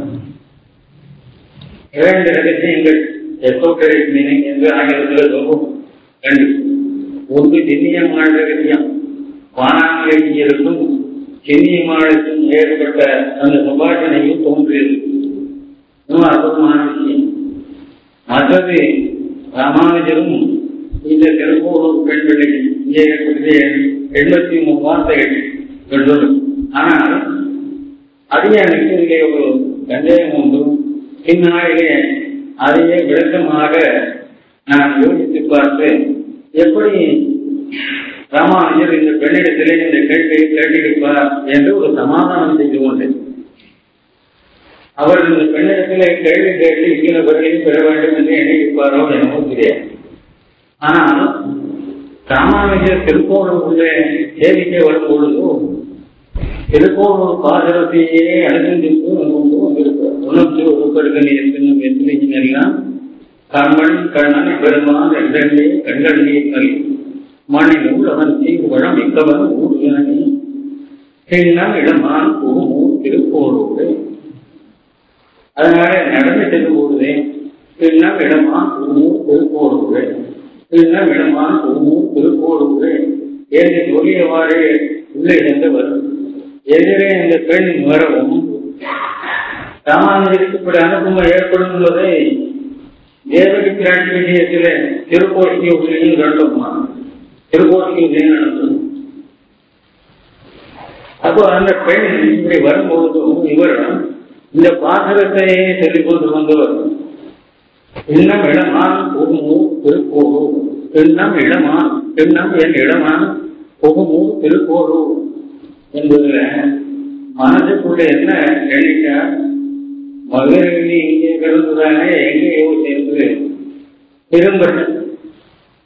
இரண்டு ரகசியங்கள் எசோட்டரிக் மீனிங் என்று ஆங்கிலத்தில் சொல்லும் ரெண்டு ஒன்று திண்ணியமான ரகசியம் வானாமலைக்கும் சின்னியமானுக்கும் ஏற்பட்ட அந்த சம்பாஷணையும் தோன்றியது. இன்னும் அற்புதமான விஷயம் மற்றது ராமானுஜரும் இந்த திருப்பூர் பெண் பிள்ளைகள் இங்கே எண்பத்தி மூணு வார்த்தைகள் சொல்லும் ஆனால் அடியானுக்கு இங்கே ஒரு சந்தேகம் உண்டு இந்நாளிலே அதையே விளக்கமாக நான் யோசித்து பார்த்து எப்படி ராமானுஜர் இந்த பெண்ணிடத்திலே இந்த கேள்வியை கேட்டிருப்பார் என்று ஒரு சமாதானம் செய்து கொண்டேன் அவர் இந்த பெண்ணிடத்திலே கேள்வி கேட்டு இங்கின பதிலையும் பெற வேண்டும் என்று எண்ணியிருப்பாரோ எனவும் தெரியாது. ஆனால் ராமானுஜர் திருக்கோணூரிலே சேவிக்க வரும் பொழுது திருக்கோணூர் பாதரத்தையே அனுசந்தித்து உணர்ந்து ஒருவருக்கு நீர்க்கும் எல்லாம் கண்மண் கண்ணன் பெருமான் என்றே கண்கள் நீர்கள் மண்ணினுள் அவன் தீங்குபழம் மிக்கவன் ஊர்யானி இளமான் இடமான் பூமூர் திருக்கோளூர் அதனால நடந்து செல்லும் பொழுதே பின்னம் ஒவ்வொரு பூமூர் திருக்கோளூர் பின்னம் ஒவ்வொரு பூமூர் என்று சொல்லியவாறு உள்ளே சென்றவர் எதிரே இந்த பெண் வரவும் ராமானுஜருக்கு இப்படி அனுபவம் ஏற்படும் என்பதை தேவகி பிராட்டி விஷயத்தில் திருக்கோஷ்டி உள்ளியும் கண்டோம்மா திருக்கோஷ்டி உள்ளியும் நடந்தது அப்போ அந்த பெண் இப்படி வரும்போதும் இவரிடம் இந்த பாசகத்தையே சொல்லிக்கொண்டு வந்தவர் எண்ணம் இடமான் புகுமூர் திருக்கோரு. எண்ணம் இடமான் எண்ணம் என் இடமான் புகுமூர் திருக்கோரு என்பதுல மனதுக்குள்ள என்ன எண்ணிக்கா மதுரை இங்கே பிறந்துதானே எங்கேயோ சென்று திரும்ப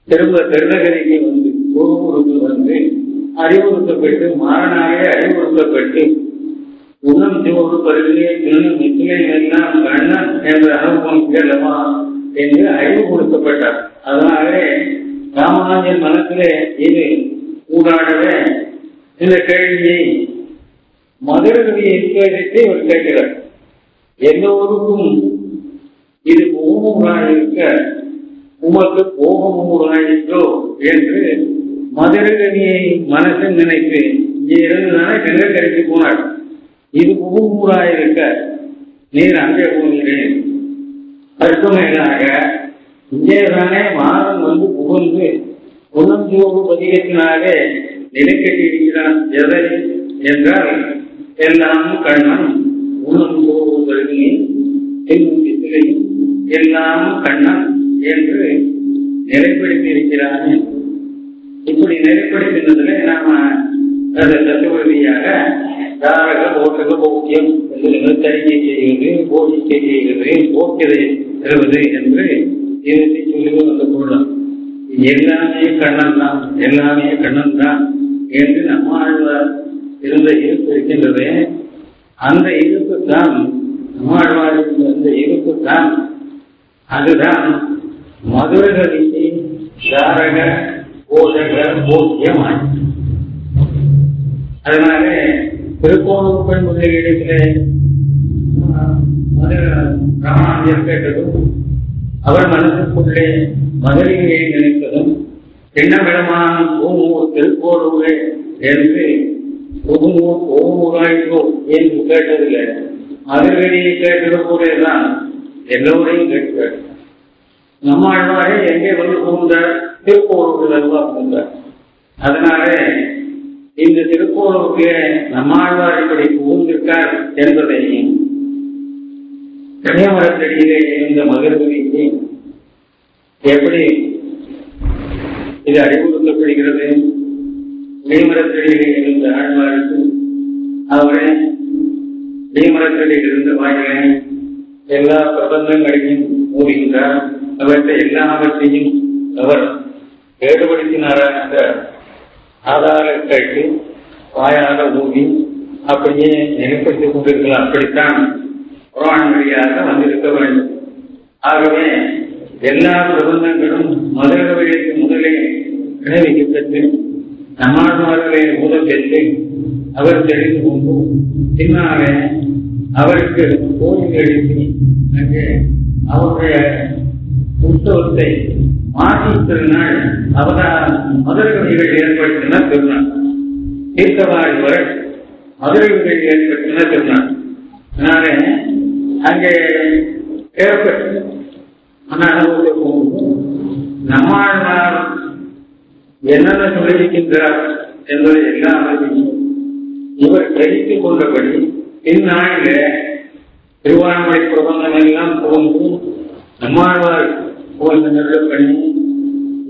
திரும்ப திருநகரிக்கு வந்து குருவுருக்கு வந்து அறிவுறுத்தப்பட்டு மாறனாக அறிவுறுத்தப்பட்டு உணம் சிவப்பு பருவிலே தின்னு எல்லாம் கண்ணன் என்ற அனுபவம் கேளமா என்று அறிவு கொடுக்கப்பட்டார். அதனாலே ராமராஜன் மனத்திலே இது ஊடாடவே இந்த கேள்வியை மதுரகவியை கேட்டு இவர் கேட்கிறார். எல்லோருக்கும் இது பூமுகராயிருக்க உமக்கு போகமுகராயிற்றோ என்று மதுரகவியை மனசு நினைத்து இங்கே இருந்துதானே கங்கக்கரைக்கு போனார். இது புகுமூராயிருக்க நீர் அங்கே போகிறேன் அதற்கு இங்கேதானே மாதம் வந்து புகுந்து புனஞ்சோறு பதிகத்தினாலே நிலைக்கட்டி இருக்கிறான் எதை? என்றால் எல்லாம் கண்ணன் உணம் கருவினி கருவி சித்திரையும் எல்லாம் கண்ணன் என்று நிலைப்படுத்தி இருக்கிறான் இப்படி நிலைப்படுத்தினதுல நாம அதை தத்துவதியாக தாரக ஓட்டக போக்கியம் என்று நிலத்தறிக்கை செய்கிறது போஷிக்கை செய்கிறது போக்கியதை பெறுவது என்று இருந்து சொல்லி வந்த பொருள் எல்லாமே கண்ணன் தான் எல்லாமே கண்ணன் தான் என்று நம்ம இருந்த இருப்பு இருக்கின்றது. அந்த இருப்பு தான் நம்மாழ்வாருக்கு அந்த இருப்பு தான் அதுதான் மதுரகதிக்கு தாரக போஷக போக்கியமாயிற்று அதனால திருக்கோணம் பெண் முதலீடுகளே ராமானுஜர் கேட்டதும் அவர் மனசுக்குள்ளே மதுரையை நினைத்ததும் பின்னமிடமான பூமூர் திருக்கோளூரே என்று புதுமூர் ஓமூராயிற்றோ என்று கேட்டதில்லை. மதுரையை கேட்டது போலேதான் எல்லோரையும் கேட்கிறார் நம்மாழ்வாரே எங்கே வந்து புகுந்தார்? திருக்கோளூரில் அல்லவா புகுந்தார். அதனால இந்த திருக்கோளுக்கு நம்மாழ்வார் இப்படி புகுந்திருக்கார் என்பதையும் கன்னியாமரத்தடியிலே இருந்த மகிழ்ச்சிக்கு எப்படி இது அறிவுறுத்தப்படுகிறது? நீமரத்தடியிலே இருந்த ஆழ்வாருக்கு அவரை நீமரத்தடியில் இருந்த வாயிலை எல்லா பிரபந்தங்களையும் மூடுகின்றார் அவற்றை எல்லாவற்றையும் அவர் ஏடுபடுத்தினாராக ஆதார கேட்டு வாயாக ஊதி அப்படியே நிலைப்படுத்திக் கொண்டிருக்கலாம் அப்படித்தான் குரான் வழியாக வந்திருக்க வேண்டும். ஆகவே எல்லா பிரபந்தங்களும் மதுரகவிற்கு முதலே விளைவிக்கப்பட்டு நம்மாழ்வார்களை முதல் பெற்று அவர் தெரிந்து கொண்டு பின்னாலே அவருக்கு கோயில் எழுப்பி அங்கே அவருடைய உற்சவத்தை மாசி திருநாள் அவதாரம் மதுரவிகள் ஏற்படுத்தின திருநாள். தீர்த்தவாரி வரல் மதுரவிகள் ஏற்பட்டின திருநாள். அதனால அங்கே ஏற்பட்டு அந்த நம்மாழ்வார் என்னென்ன சொல்லியிருக்கின்றார் என்பதை எல்லாத்தையும் இவர் தெரிவித்துக் கொண்டபடி பின்னாளில திருவாரூரை பிரபந்தம் எல்லாம் போன்று நம்மாழ்வார் போன்ற நல்ல பண்ணி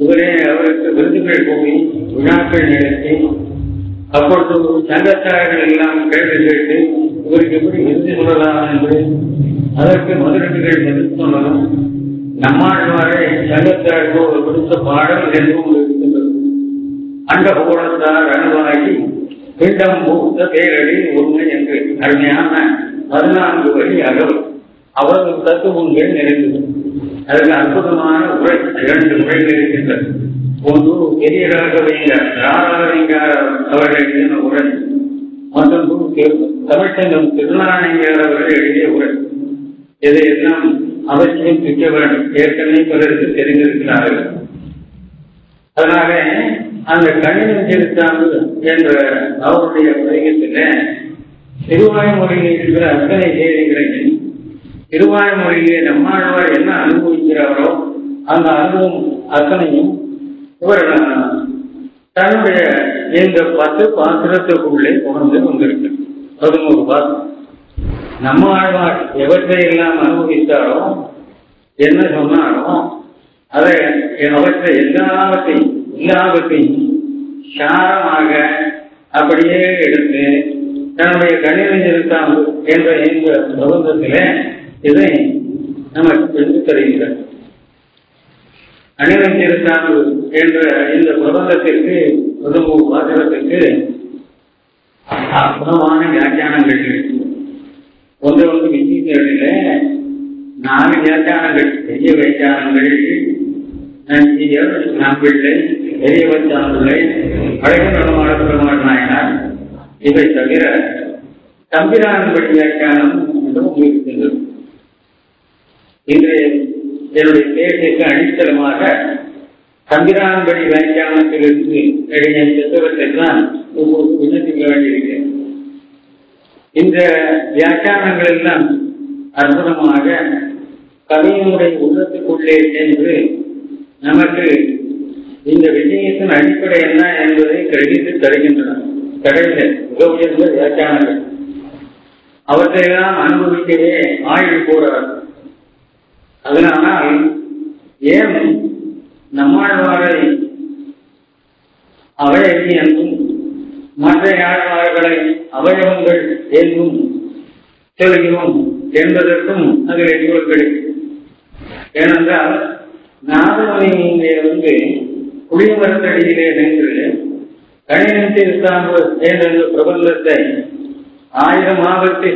இவரே அவருக்கு விருதுகள் போய் விழாக்கள் நடத்தி அப்பொழுது சங்கத்தார்கள் எல்லாம் கேள்வி கேட்டு இவருக்கு எப்படி விருது கொள்ளலாம் என்று? அதற்கு மதுரட்டுகள் பதில் சொன்னதும் நம்மாழ்வாரை சங்கத்தாருக்கு ஒரு கொடுத்த பாடல் என்றும் இருக்கின்றது அண்ட புகழத்தார் அணுவாகி பிண்டம் பூத்த பேரடி உண்மை என்று அருமையான பதினான்கு வழி அகவல் அவரது தத்துவங்கள் நிறைந்தது. அதற்கு அற்புதமான உரை இரண்டு உரைகள் இருக்கின்றது ஒன்று பெரிய ராகவிங்கார் அவர்கள் எழுதின உரை? மற்றொன்று தமிழ்ச்சங்கம் திருநாராயணங்கார் அவர்கள் எழுதிய உரை. இதையெல்லாம் அவசியம் திட்ட வேண்டும். ஏற்கனவே பலருக்கு தெரிந்திருக்கிறார்கள். அதனால அந்த கணிதம் செலுத்தாமல் என்ற அவருடைய பதிகத்தில் திருவாய்மொழியில் இருக்கிற அத்தனை செய்திகளையும் திருவாய்மொழியிலே நம்மாழ்வார் என்ன அனுபவிக்கிறாரோ அந்த அனுபவம் அத்தனையும் இவர் தன்னுடைய இந்த பத்து பாத்திரத்துக்குள்ளே உணர்ந்து வந்திருக்கு பதினோரு பாத்திரம். நம்ம ஆழ்வார் எவற்றை எல்லாம் அனுபவித்தாரோ என்ன சொன்னாரோ அதை அவற்றை எல்லாவற்றையும் எல்லாவற்றையும் சாரமாக அப்படியே எடுத்து தன்னுடைய கணிதம் செலுத்தாமல் என்ற இந்த பிரபந்தத்திலே இதனை நமக்கு எடுத்து தருகிறார் அணிவம் செலுத்தாமல் என்ற இந்த பிரபந்தத்திற்கு முதல் வாசகத்திற்கு அற்புதமான வியாக்கியானங்கள் இருக்கு. ஒன்று ஒன்று விஜயில நாலு வியாக்கியானங்கள் பெரிய வியாக்கியானங்கள் நஞ்சியர் நம்பிள்ளை பெரிய வச்சாம்பிள்ளை அழகு நடமாட பெருமாள் நாயனார். இவை தவிர தம்பிரான்படி வியாக்கியானம் என்றும் உங்களுக்கு இன்று என்னுடைய பேச்சுக்கு அடித்தளமாக தம்பிரான்படி வியாக்கியானத்திலிருந்து எழுதிய புத்தகத்தைத்தான் உங்களுக்கு விண்ணப்பிக்க வேண்டியிருக்கிறேன் இந்த வியாக்கியானங்கள் எல்லாம் அற்புதமாக கவியினுடைய உள்ளத்துக்குள்ளே சென்று நமக்கு இந்த விஷயத்தின் அடிப்படை என்ன என்பதை கிரகித்து தருகின்றன. கடலில் மிக உயர்ந்த வியாக்கியானங்கள். அவற்றையெல்லாம் அனுபவிக்கவே ஆயுள் கூறார் அதனால் ஏன் நம்மாழ்வாரை அவழகி என்றும் மற்ற ஆழ்வார்களை அவயவங்கள் என்றும் சொல்கிறோம் என்பதற்கும் அதில் எங்களுக்கு கிடைக்கும் ஏனென்றால் நாதமணி வந்து புளியமரத்தடியிலே நின்று கணினத்தில் சாம்பு என்ற பிரபந்தத்தை ஆயிரம் ஆபத்தை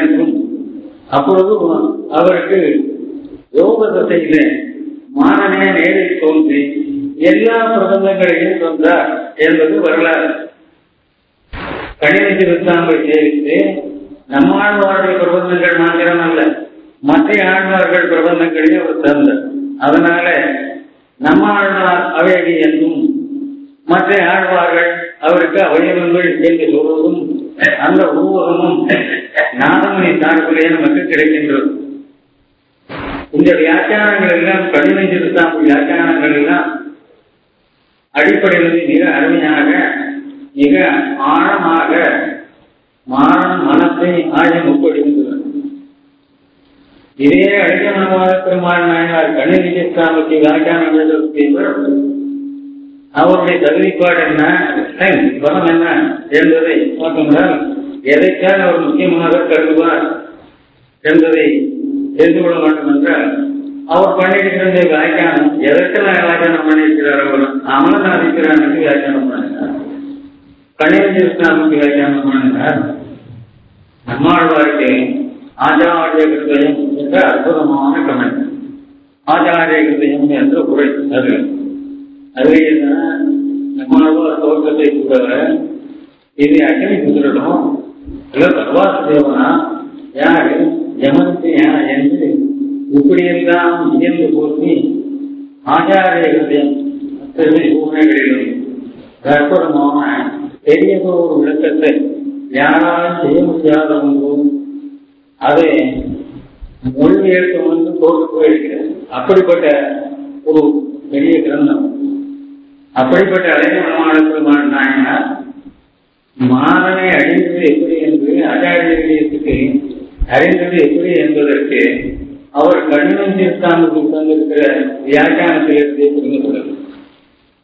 என்றும் அப்பொழுது அவருக்கு யோகத்தையில தசையில நேரில் தோன்றி எல்லா பிரபந்தங்களையும் சொன்னார் என்பது வரலாறு. கணிதத்தில் இஸ்லாம்பை சேவித்து நம்ம ஆழ்வார்கள் பிரபந்தங்கள் மாத்திரம் அல்ல மற்ற ஆழ்வார்கள் பிரபந்தங்களையும் அவர் தந்தார். அதனால நம்ம ஆழ்வார் அவையடி என்றும் மற்ற ஆழ்வார்கள் அவருக்கு அவயவங்கள் என்று சொல்வதும் அந்த உருவகமும் நாதமணி சார்பிலே நமக்கு கிடைக்கின்றது. இந்த வியாக்கியானங்கள் எல்லாம் கடின திருத்தாம் வியாக்கியானங்கள் எல்லாம் அடிப்படையில் மிக அருமையாக மிக ஆழமாக மானம் மனத்தை ஆழ முற்படுகின்றன இதே அழகமான பெருமாள் நாயனார் கணித இஸ்லாமுக்கு வியாக்கியானம் எழுதக்கூடியவர் அவருடைய தகுதிப்பாடு என்ன? பலம் என்ன? என்பதை பார்க்கின்றால் எதைத்தான் அவர் முக்கியமாக கருதுவார் என்பதை தெரிந்து கொள்ள வேண்டும் என்றால் அவர் பண்ணியிருக்கிற வியாக்கியானம் எதற்கெல்லாம் வியாக்கியானம் பண்ணியிருக்கிறார் அவர் அமலநாதிக்கிறான் வியாக்கியானம் பண்ணினார். கணித வியாக்கியானம் பண்ணினார். நம்மாழ்வாருக்கு ஆச்சாரிய கிருதயம் என்ற அற்புதமான கமெண்ட் ஆச்சாரிய ஹிருதயம் என்ற உரை அது அதுலேயே தான் நம்மளோட தோற்றத்தை கூட இது அக்னி புத்திரனும் இல்ல பகவாச தேவனா? யாரு? யமனுக்கு யார் என்று இப்படியெல்லாம் இயந்து போற்றி ஆச்சாரியர்களுடைய ஹிருதயம் அத்தனை ஊமைகளிலும் பெரிய ஒரு விளக்கத்தை யாராலும் செய்ய முடியாத ஒன்றும் அதை மொழிபெயர்க்க வந்து தோற்று போயிருக்கிறது. அப்படிப்பட்ட ஒரு பெரிய கிரந்தம். அப்படிப்பட்ட அலைமானத்தில் நாயனார் மாறனை அறிந்தது எப்படி என்று ஆச்சாரியர்களுக்கு அறிந்தது எப்படி என்பதற்கு அவர் கடினம் தீர்த்தாமல் தந்திருக்கிற வியாக்கியானத்திலிருந்தே புரிந்து கொள்ளலாம்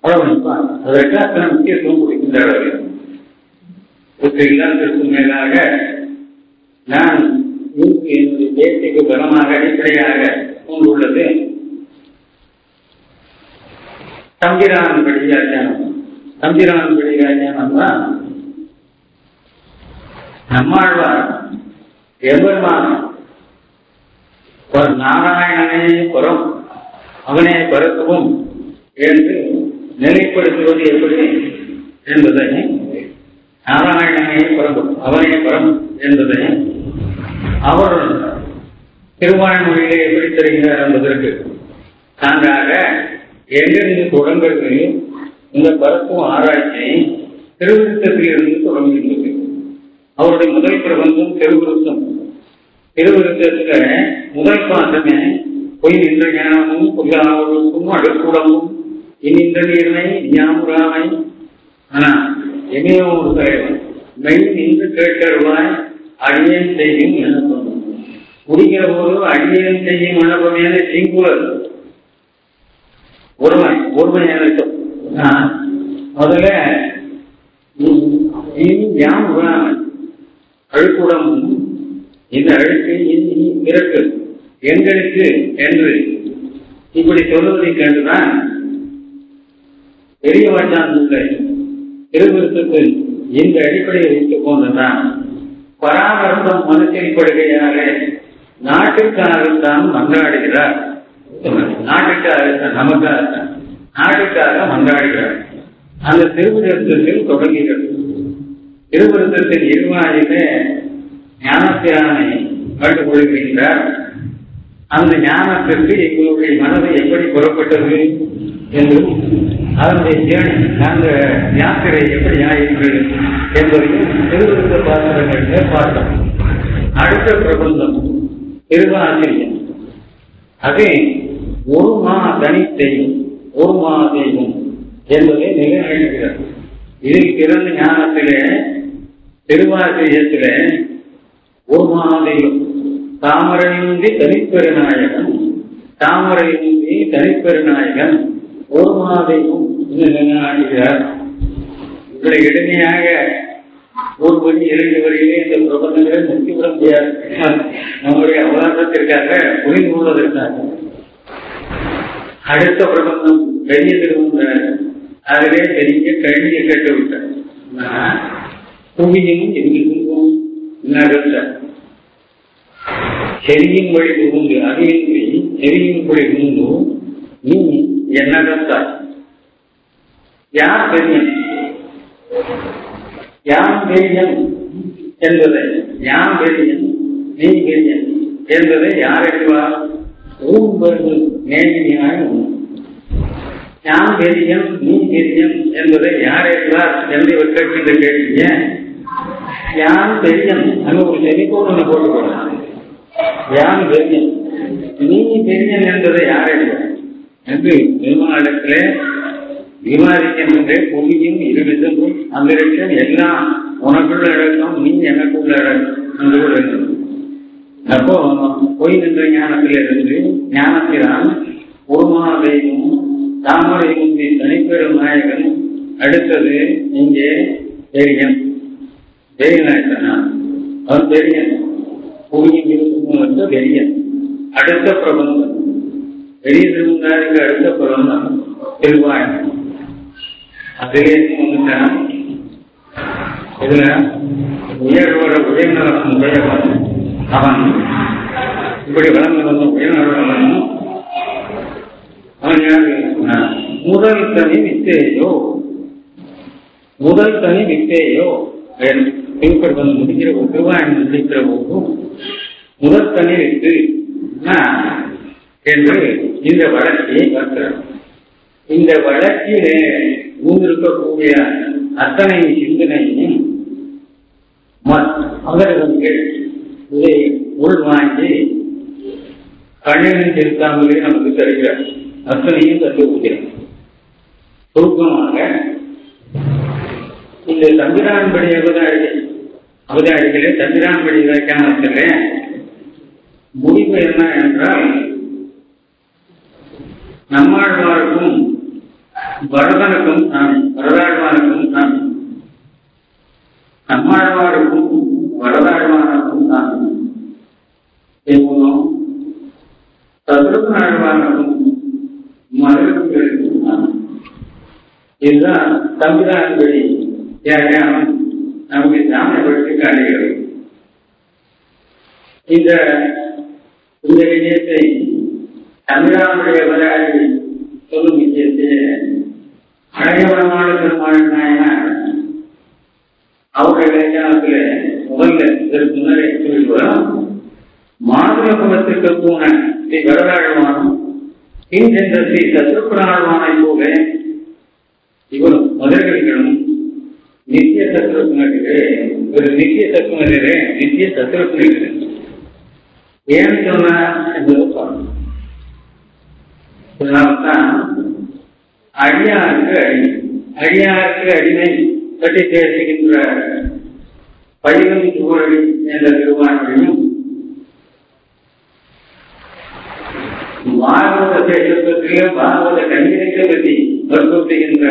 அவ்வளவு அதற்கு அத்தனை முக்கியத்துவம் கொடுக்கின்றார்கள். இதுக்கு எல்லாத்திற்கும் மேலாக நான் இங்கு என்னுடைய பேச்சுக்கு பலமாக அடிப்படையாக கொண்டுள்ளது. தம்பிரான் படி வியாக்கியானம். தம்பிரான் படி வியாக்கியானம் தான் நம்மாழ்வார் எவ்வளவான் நாராயணனே புறம் அவனே பரத்துவம் என்று நிலைப்படுத்துவது எப்படி என்பதை நாராயணனே பரம் அவனே பரம் என்பதை அவர் திருவாய்மொழியிலே எப்படி தருகிறார் என்பதற்கு சான்றாக எங்கிருந்து தொடங்குகிறது இந்த பரத்துவ ஆராய்ச்சி திருவிருத்தத்திலிருந்து தொடங்குகின்றது அவருடைய முதல் பிரபந்தம் திருவிருத்தம். திருவிருத்தத்துல முதல் பாசமே பொய் நின்ற ஞானமும் பொய்யாவதும் அடுக்குடமும் இனிந்த நீர்மை ஞாமுறாமை. ஆனா எங்கேயோ ஒரு மெய் நின்று கேட்டருவாய் அடியன் செய்யும் எனப்படும் குடிக்கிற போது அடியன் செய்யும் எனப்பமையான சிங்குலர் ஒருமை ஒருமையான முதல்ல யாம் அழுக்குடமும் இந்த அழுக்கு பிறகு எங்களுக்கு என்று இப்படி சொல்வதை கண்டுதான் பெரிய வச்சாந்துள்ள திருவிருத்தத்தில் இந்த அடிப்படையை வைத்துக் கொண்டுதான் பராமரித்தம் மனசில் நாட்டுக்காகத்தான் மன்றாடுகிறார். நாட்டுக்காக நமக்காகத்தான். நாட்டுக்காக மன்றாடுகிறார். அந்த திருவிருத்தத்தில் தொடங்குகிறது. திருவிருத்தத்தின் இருவாயிலே ஞானத்திரானை கண்டுகொள்கின்றார் அந்த ஞானத்திற்கு எங்களுடைய மனது எப்படி புறப்பட்டது என்றும் அதனுடைய அந்த யாத்திரை எப்படி ஆயிற்று என்பதையும் திருவிருத்த பாத்திரங்களிலே பார்த்தோம் அடுத்த பிரபந்தம் திருவாசிரியம் அது ஒரு மா தனித்தையும் ஒரு மா தெய்வம் என்பதை நிலைநிறுத்துகிறது இதில் பிறந்த ஞானத்திலே திருவாசிரியத்திலே ஒரு மாதெய்வம் தாமரையுந்தி தனிப்பெருநாயகன் தாமரையுந்தி தனிப்பெருநாயகன் ஒரு மாதெய்வம் நிலைநாட்டுகிறார் எளிமையாக ஒரு மணி இரண்டு வரையிலே இந்த பிரபந்தங்களை முக்கிவிட முடியாது. நம்முடைய அவகாசத்திற்காக புரிந்து கொள்வதற்காக. அடுத்த பிரபந்தம் பெரிய திருவந்த அதிலே பெரிய கழிய கேட்டு விட்டார் புவியும் எங்கிருந்தும் நகர்த்தார் செரியின் வழி புகுந்து அதையின்றி செரியின் வழி புகுந்து நீ என்னகத்தாய். யார் பெரியன்? யாம் பெரியன் என்பதை யாம் பெரியன் நீ பெரியன் என்பதை யார் அறிவார் ஊன்பது நேமினியாய் யாம் பெரியன் நீ பெரியன் என்பதை யார் அறிவார் என்று இவர் கேட்கின்ற கேள்விய யான் பெரியன் அங்க ஒரு செமிக்கோடு செமிகோடு போட்டுக்கொள்ளலாம் யார் பெரியன் நீ பெரியன் என்பதை யார் அறிவார்? என்று நிர்மலத்திலே விவாதிக்கின்ற புவியும் இருவிதமும் அங்கிருக்கும் எல்லாம் உனக்குள்ள அடக்கம் நீ எனக்குள்ள அடக்கம் அப்போ பொய் நின்ற ஞானத்திலிருந்து ஞானத்தினால் உருமாதையும் தாமரை முந்தி தனிப்பெரும் நாயகன் அடுத்தது இங்கே பெரியன் பெரியநாயக்கனா அவன் பெரியன் புவியும் இருக்கும் பெரியன் அடுத்த பிரபந்தம் பெரிய திருமந்தாருக்கு அடுத்த பிரபந்தம் திருவாயன் அதே வந்துட்டான் இதுல உயர்வோட உயர்நலம் உடையவன். அவன் இப்படி வளர்ந்து வந்த உயர்நலம் அவன் யாரு? முதல் தனி வித்தேயோ. முதல் தனி வித்தேயோ. பின்பற்றுவது முடிகிற திருவாயணம் முடிக்கிற போதும் முதல் தனி என்று இந்த வளர்ச்சியை பார்க்கிறார் இந்த வளர்ச்சியில ஊர்ந்திருக்கக்கூடிய அத்தனை சிந்தனையும் அவர்கள் இதை உள்வாங்கி கண்ணிலும் திருத்தாமலே நமக்கு தருகிறார். அத்தனையும் கற்றுக்கொள்கிறார் சுருக்கமாக இந்த தம்பிரான்படி அவதாரிகள் அவதாரிகளே தம்பிரான்படி வியாக்கியானத்தில் முடிவு என்ன என்றால் நம்மாழ்வாருக்கும் பரதனுக்கும் சாமி வரதாழ்வானுக்கும் சாமி நம்மாழ்வாருக்கும் வரதாழ்வானுக்கும் சாமி என்பதும் சதுரத்து ஆழ்வானுக்கும் இதுதான் தம்பிரான் இதுதான் தம்பிரான்படி நமக்கு ஞானப்படுத்தி காட்டுகிறது இந்த இந்த விஷயத்தை தமிழாவுடைய வராடி சொல்லும் விஷயத்தில் அழகவனமான பெருமாள் நாயனார் அவருடைய வியாக்கியானத்தில் முதல்ல இதற்கு முன்னரே சொல்லிவிடலாம் மாதுளபுரத்திற்கு போன ஸ்ரீ வரதாழ்வானும் பின் சென்ற ஸ்ரீ சத்ருபுராழ்வானை போல இவரும் மதுரகர்களும் நித்திய சத்ருகுணர்களே ஒரு நித்திய சத்ருகுணரே நித்திய சத்ருகுணர்களே ஏன் சொன்னார் என்பது அதனால்தான் அடியாருக்கு அடி அடியாருக்கு அடிமை பற்றி பேசுகின்ற பதிவன் சூழலி என்ற திருவாரணையும் பாகவத தேசத்திலே பாகவத கண்ணியத்தை பற்றி வற்புறுத்துகின்ற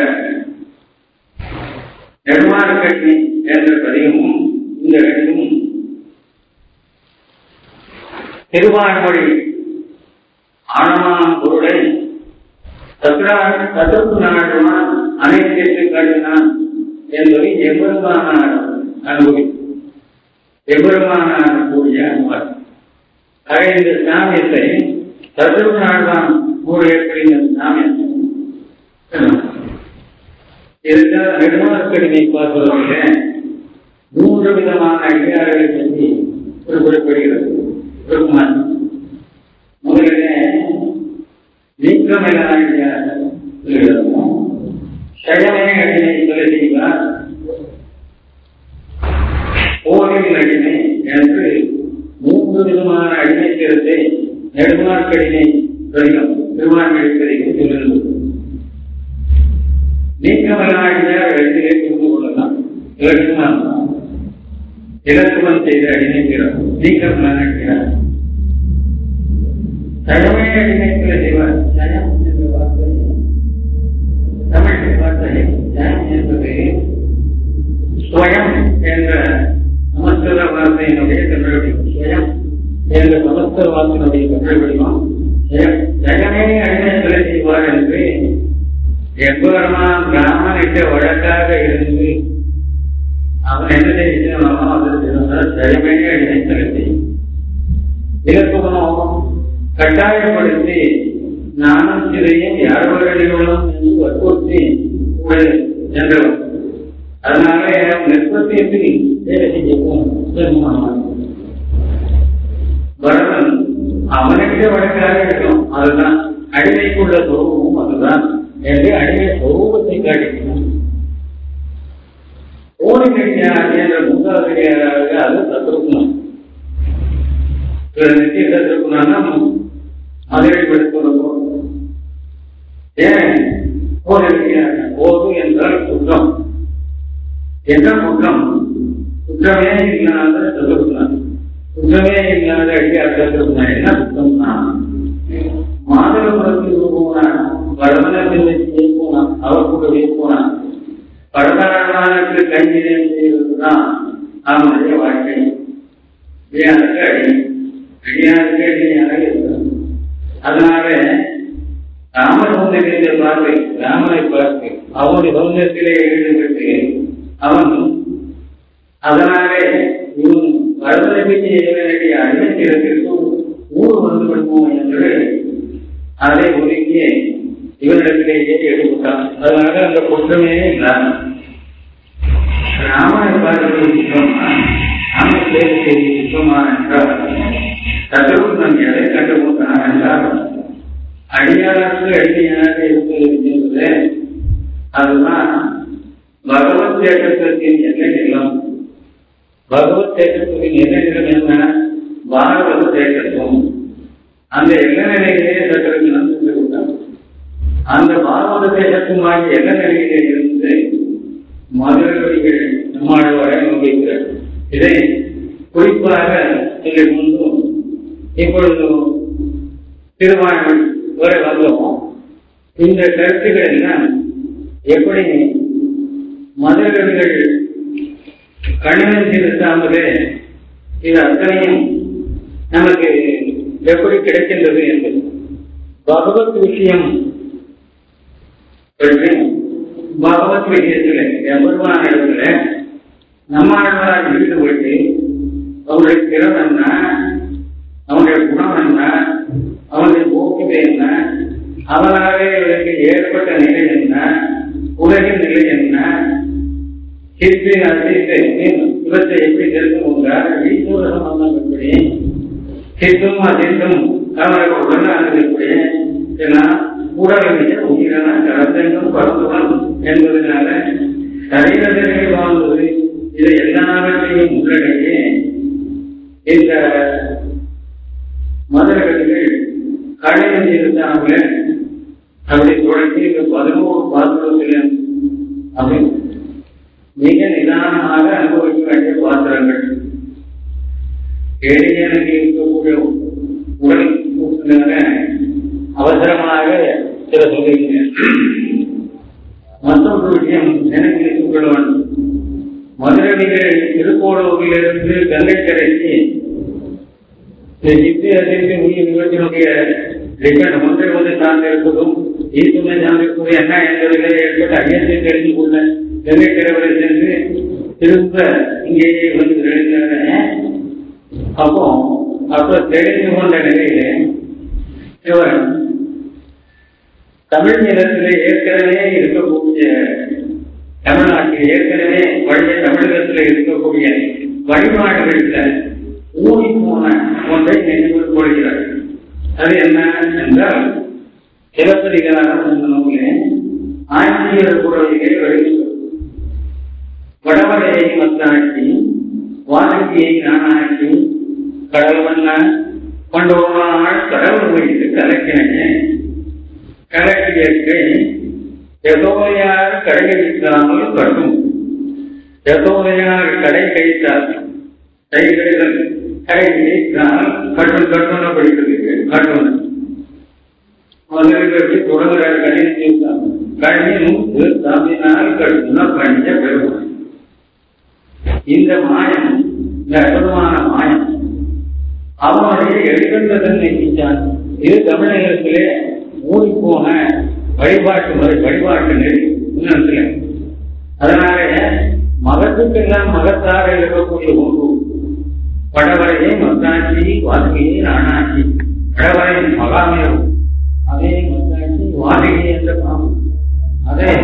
நெடுமாறு கட்டி என்ற பதிகமும் இந்த ரெண்டும் திருவாய்மொழி ஆழமான பொருளை தத்துவ நாடுவான் அனைத்து காட்டினான் என்பதை எவ்வளவான அனுபவி எவ்வளவான கூடிய அனுபவம் இந்த சாமியத்தை தத்துவ நாடுவான் கூட ஏற்படுகிற சாமியத்தை இதற்காக நெடுமார்க்கடினை பார்ப்பதற்கு மூன்று விதமான அடியார்களை பற்றி குறிப்பிடப்படுகிறது பெருமான் முதலிலே நீக்கமென சயமனை அடிமை சொல்ல செய்வார். போரின் அடிமை என்று மூன்று விதமான அடிமைத்திறத்தை நெடுமார்க்கடிமை கடிதம் திருமான்மொழி கடிதம் சொல்லுகிறது புரிந்து கொள்ளலாம் இலக்குமன். இலக்குமன் செய்த அடிமைக்கிறார் நீக்கமலாடியார் சயமே அடிமைக்கிற செய்வார். சயம் என்ற வார்த்தை. தமிழ் வார்த்தை. சயம் என்பது ஸ்வயம் என்ற சமஸ்கிருத வார்த்தையினுடைய தமிழ் வடிவம் ஸ்வயம் என்ற சமஸ்கிருத வார்த்தையினுடைய தமிழ் வடிவம் ஜெயமே அடிமைகளை செய்வார் என்று எவ்வளவான் பிராமணிட்ட வழக்காக இருந்து அவன் என்ன செய்யணும்? அதற்கு ஜெயமே அடிமைகளை செய்யும் கட்டாயப்படுத்தி நானும் சிறையும் யார்வர்களும் என்று வற்புறுத்தி சென்றவன். அதனால நிற்பத்தின்றி வேலை செய்யவும் வரவன் அவனுக்கே வழக்காக இருக்கும் அதுதான் அடிமைக்குள்ள சொரூபமும் அதுதான். என்று அடிமை சொரூபத்தை காட்டிக்கணும் ஓடிக்கடியார் என்ற மூன்றாவது அது தத்திருக்கணும் நித்திய தத்திருக்கணும்னா மதுரை படுத்துள்ளோம் ஏன்? போது என்றால் குற்றம். என்ன குற்றம்? குற்றமே இல்லாத சொல்லுகிறான் குற்றமே இல்லாத அடியார் சொல்லுகிறான் என்ன குற்றம்னா மாதவபுரத்தில் போனான் வடமனத்தில் போனான் அவர் கூடவே போனான் படதாரனுக்கு கையிலே செய்வதுதான் அவனுடைய வாழ்க்கை அடியாருக்கு அடி அடியாருக்கு அடியாக இருக்கிறான் அதனால ராம சௌந்தரியத்தை பார்த்து ராமனை பார்த்து அவனுடைய சௌந்தரியத்திலே ஈடுபட்டு அவன் அதனாலே இவன் வரதனை செய்ய வேண்டிய ஊர் வந்து விடுவோம் என்று அதை ஒதுக்கி இவனிடத்திலேயே எடுத்துட்டான் அதனால அந்த குற்றமே இல்லாம ராமனை பார்க்கிறது குற்றமா ராம பேர் செய்தி குற்றமா என்றால் சத்ருகுணன் எதை கண்டுகொண்டான் என்றால் அடியாருக்கு அடிமையாக இருக்கிறது அதுதான் பகவத் தேட்டத்தின் என்ன நிலம்? பகவத் தேட்டத்தின் என்ன நிலம் என்ன? பாரத தேட்டத்தும் அந்த எல்லை நிலையிலே சத்திரக்கு நடந்து அந்த பாரவத தேசத்துமாகி என்ன நிலையிலே இருந்து மதுரைகள் நம்மாழ்வாரை நம்பிக்கிறார் இதை குறிப்பாக எங்கள் முன்பும் இப்பொழுதும் திருவாய்மொழி வரை வந்தோம் இந்த கருத்துக்கள் எல்லாம் எப்படி மதுரைகள் கணிதம் செலுத்தாமலே இது அத்தனையும் நமக்கு எப்படி கிடைக்கின்றது என்பது பகவத் விஷயம் பற்றி பகவத் விஷயத்தில் எம்பெருமான இடத்துல நம்மாழ்வார் ஈடுபட்டு அவருடைய திறம் என்ன? அவனுடைய குணம் என்ன? அவனுடைய போக்குது என்ன? அவனாலே இவருக்கு ஏற்பட்ட நிலை என்ன? உலகின் நிலை என்ன? சித்து அசித்து இவற்றை எப்படி தெரிந்து கொண்டார்? ஈஸ்வர சம்பந்தம் எப்படி சித்தும் அசித்தும் அவரை உடனானது எப்படி ஏன்னா உடலிய உயிரான கலந்தெங்கும் பரந்துடன் என்பதனால தலைநகரை வாழ்வது இதை எல்லாவற்றையும் உள்ளடக்கி இந்த மதுரகங்கள் கடையில் இருந்தாங்க அப்படி தொடங்கி இந்த பதினோரு பாத்திரத்தில் அப்படி மிக நிதானமாக அனுபவிக்க வேண்டிய பாத்திரங்கள். எளிய இருக்கக்கூடிய உடல் அவசரமாக சில சொல்லுகிறேன் மற்றொரு விஷயம் நினைத்து கொள்வன் மதுரவிகள் திருக்கோளூரிலிருந்து கங்கைக்கரைக்கு சித்தி அதிர்ச்சி உயிர் நிகழ்ச்சியினுடைய டிபெண்ட் ஒன்றை ஒன்று சார்ந்திருப்பதும் ஈசுமை என்ன என்பதிலே ஏற்பட்ட ஐயத்தை தெரிந்து கொள்ள கங்கைக்கரை வரை சென்று திரும்ப இங்கேயே வந்து அப்போ அப்ப தெரிந்து கொண்ட நிலையிலே இவன் தமிழ் நிலத்திலே ஏற்கனவே இருக்கக்கூடிய தமிழ்நாட்டில் ஏற்கனவே வழிய தமிழகத்தில் இருக்கக்கூடிய வழிபாடுகளில் ஊறி போன ஒன்றை நினைவு கொள்கிறார். அது என்ன என்றால் சிவப்பதிகாரம் என்ற நூலே ஆட்சியர் குரலிலே வெளியிட்டது வடவரையை மத்தாட்சி வானகியை நானாட்சி கடவுள கொண்டோனால் கடவுள் வைத்து கலக்கினேன். கலக்கியற்கை எதோதையார் கடைபிடிக்காமல் கட்டும் எதோதையார் கடை கைத்தால் கைகளில் கடை நீத்தால் கட்டும் கட்டுன படிக்கிறதுக்கு கட்டுன முதலில் தொடங்குறார் கடை நீத்தான் நூற்று தாமினால் கட்டுன பஞ்ச பெருமாள் இந்த மாயம் இந்த அற்புதமான மாயம் அவனுடைய எழுகின்றதன் நீக்கிச்சான் இது தமிழகத்திலே மூடி போன வழிபாட்டு முறை வழிபாட்டு நெறி இன்னத்துல அதனால மகத்துக்கெல்லாம் மகத்தாக இருக்கக்கூடிய ஒன்று. வடவரையை மத்தாட்சி வாசுகியை நானாட்சி. படவரையின் மகாமேரும் அதே மத்தாட்சி வாசுகி என்ற பாம்பு. அதே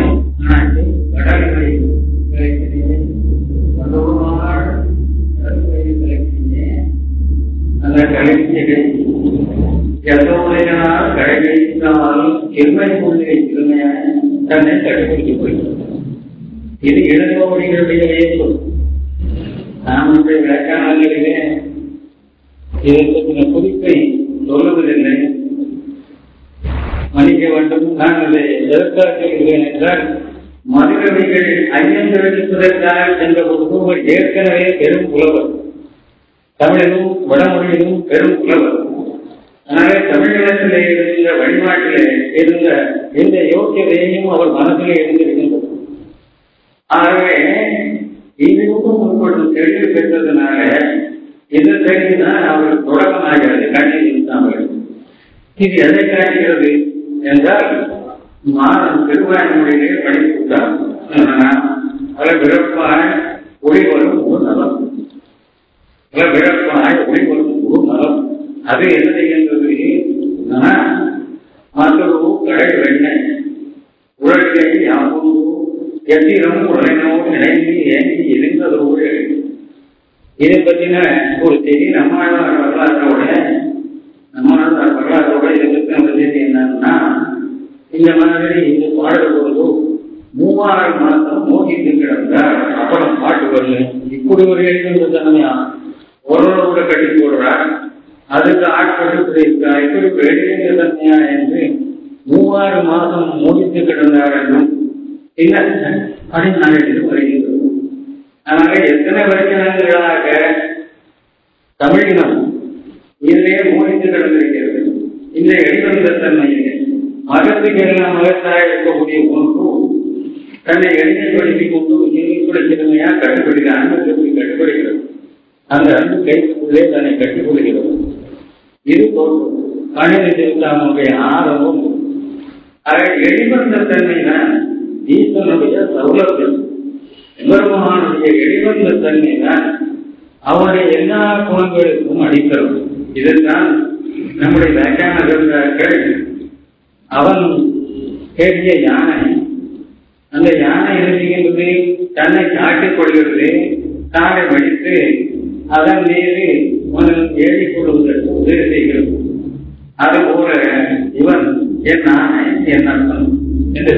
அந்த கலக்கியதை எதோடையால் கடைபிடித்தால் இருமை கொள்கை இருமையான தன்னை கடைபிடித்துக் கொள்கிறது இது இளங்கோடிகளுடைய வியப்பு நாம் இன்றைய விளக்கானங்களிலே இதற்கு குறிப்பை சொல்லுவதில்லை மன்னிக்க வேண்டும் நான் அதை எதற்காக சொல்கிறேன் என்றால் மதுரவிகள் ஐயந்தெழுப்பதற்காக சென்ற ஒருவர் ஏற்கனவே பெரும் புலவர் தமிழிலும் வடமொழியிலும் பெரும் புலவர். அதனாலே தமிழகத்திலே இருந்த வழிநாட்டிலே இருந்த இந்த யோக்கியதையும் அவர் மனதிலே இருந்திருக்கின்றது ஆகவே இதுக்கும் ஒரு தெளிவு பெற்றதுனால இந்த தெளிவு தான் அவர் தொடக்கமாகிறது கண்ணில் இருந்தாமல் இது எதை காட்டுகிறது என்றால் மாதம் திருவாய்மொழியிலே படித்துவிட்டார் பல பிறப்பாய் ஒளி வரும் ஒரு நலம் பல ஒளி ஒரு நலம் அது என்ன செய்கின்றது மற்றொரு கடை வெண்ணெய். எதிரும் உடனோடு இணைந்து ஏந்தி இருந்ததோடு இதை பற்றின ஒரு செய்தி நம்மாழ்வார் வரலாற்றோட நம்மாழ்வார் வரலாற்றோட இதை பற்றின செய்தி என்னன்னா இந்த மாதிரி இந்த பாடுற பொழுது மூவாயிரம் மாதம் மோகிட்டு கிடந்தார். அப்புறம் பாட்டு வரல இப்படி ஒரு எழுதி தன்மையா ஒருவரோட கட்டி போடுறார் அதுக்கு ஆட்பட்டு இருக்கா இப்படி ஒரு என்று மூவாறு மாதம் மோகித்து கிடந்தார் என்றும் என்ன? பதினாலு வருகிறது ஆக எத்தனை வருஷங்களாக தமிழினம் இதிலே மோதித்து கிடந்திருக்கிறது. இந்த எளிவந்த தன்மையிலே. மகத்துக்கு எல்லாம் மகத்தாக இருக்கக்கூடிய ஒன்று தன்னை எளிமைப்படுத்திக் கொண்டு இனிமைப்படுத்தினமையா கட்டுப்படுகிற அன்பு எப்படி கட்டுப்படுகிறது அந்த அன்பு கைக்குள்ளே தன்னை கட்டிக்கொள்கிறது இது தோற்றம் கணித திருத்தாமனுடைய ஆரம்பம். ஆக தன்மைதான் தன்மை தான் ஈஸ்வனுடைய சௌலபியம். எம்பெருமானுடைய அவருடைய எல்லா குணங்களுக்கும் அடித்தரும் இதுதான் நம்முடைய வியாக்கியானர்கள் அவன் கேட்டிய யானை அந்த யானை எழுதுகின்றது தன்னை காட்டிக் கொள்கிறது காலை வடித்து அதன் மீது ஏறி கொள்வதற்கு உதவி செய்கிறது அதுபோல இவன் என் ஆணை என் அர்த்தம் என்று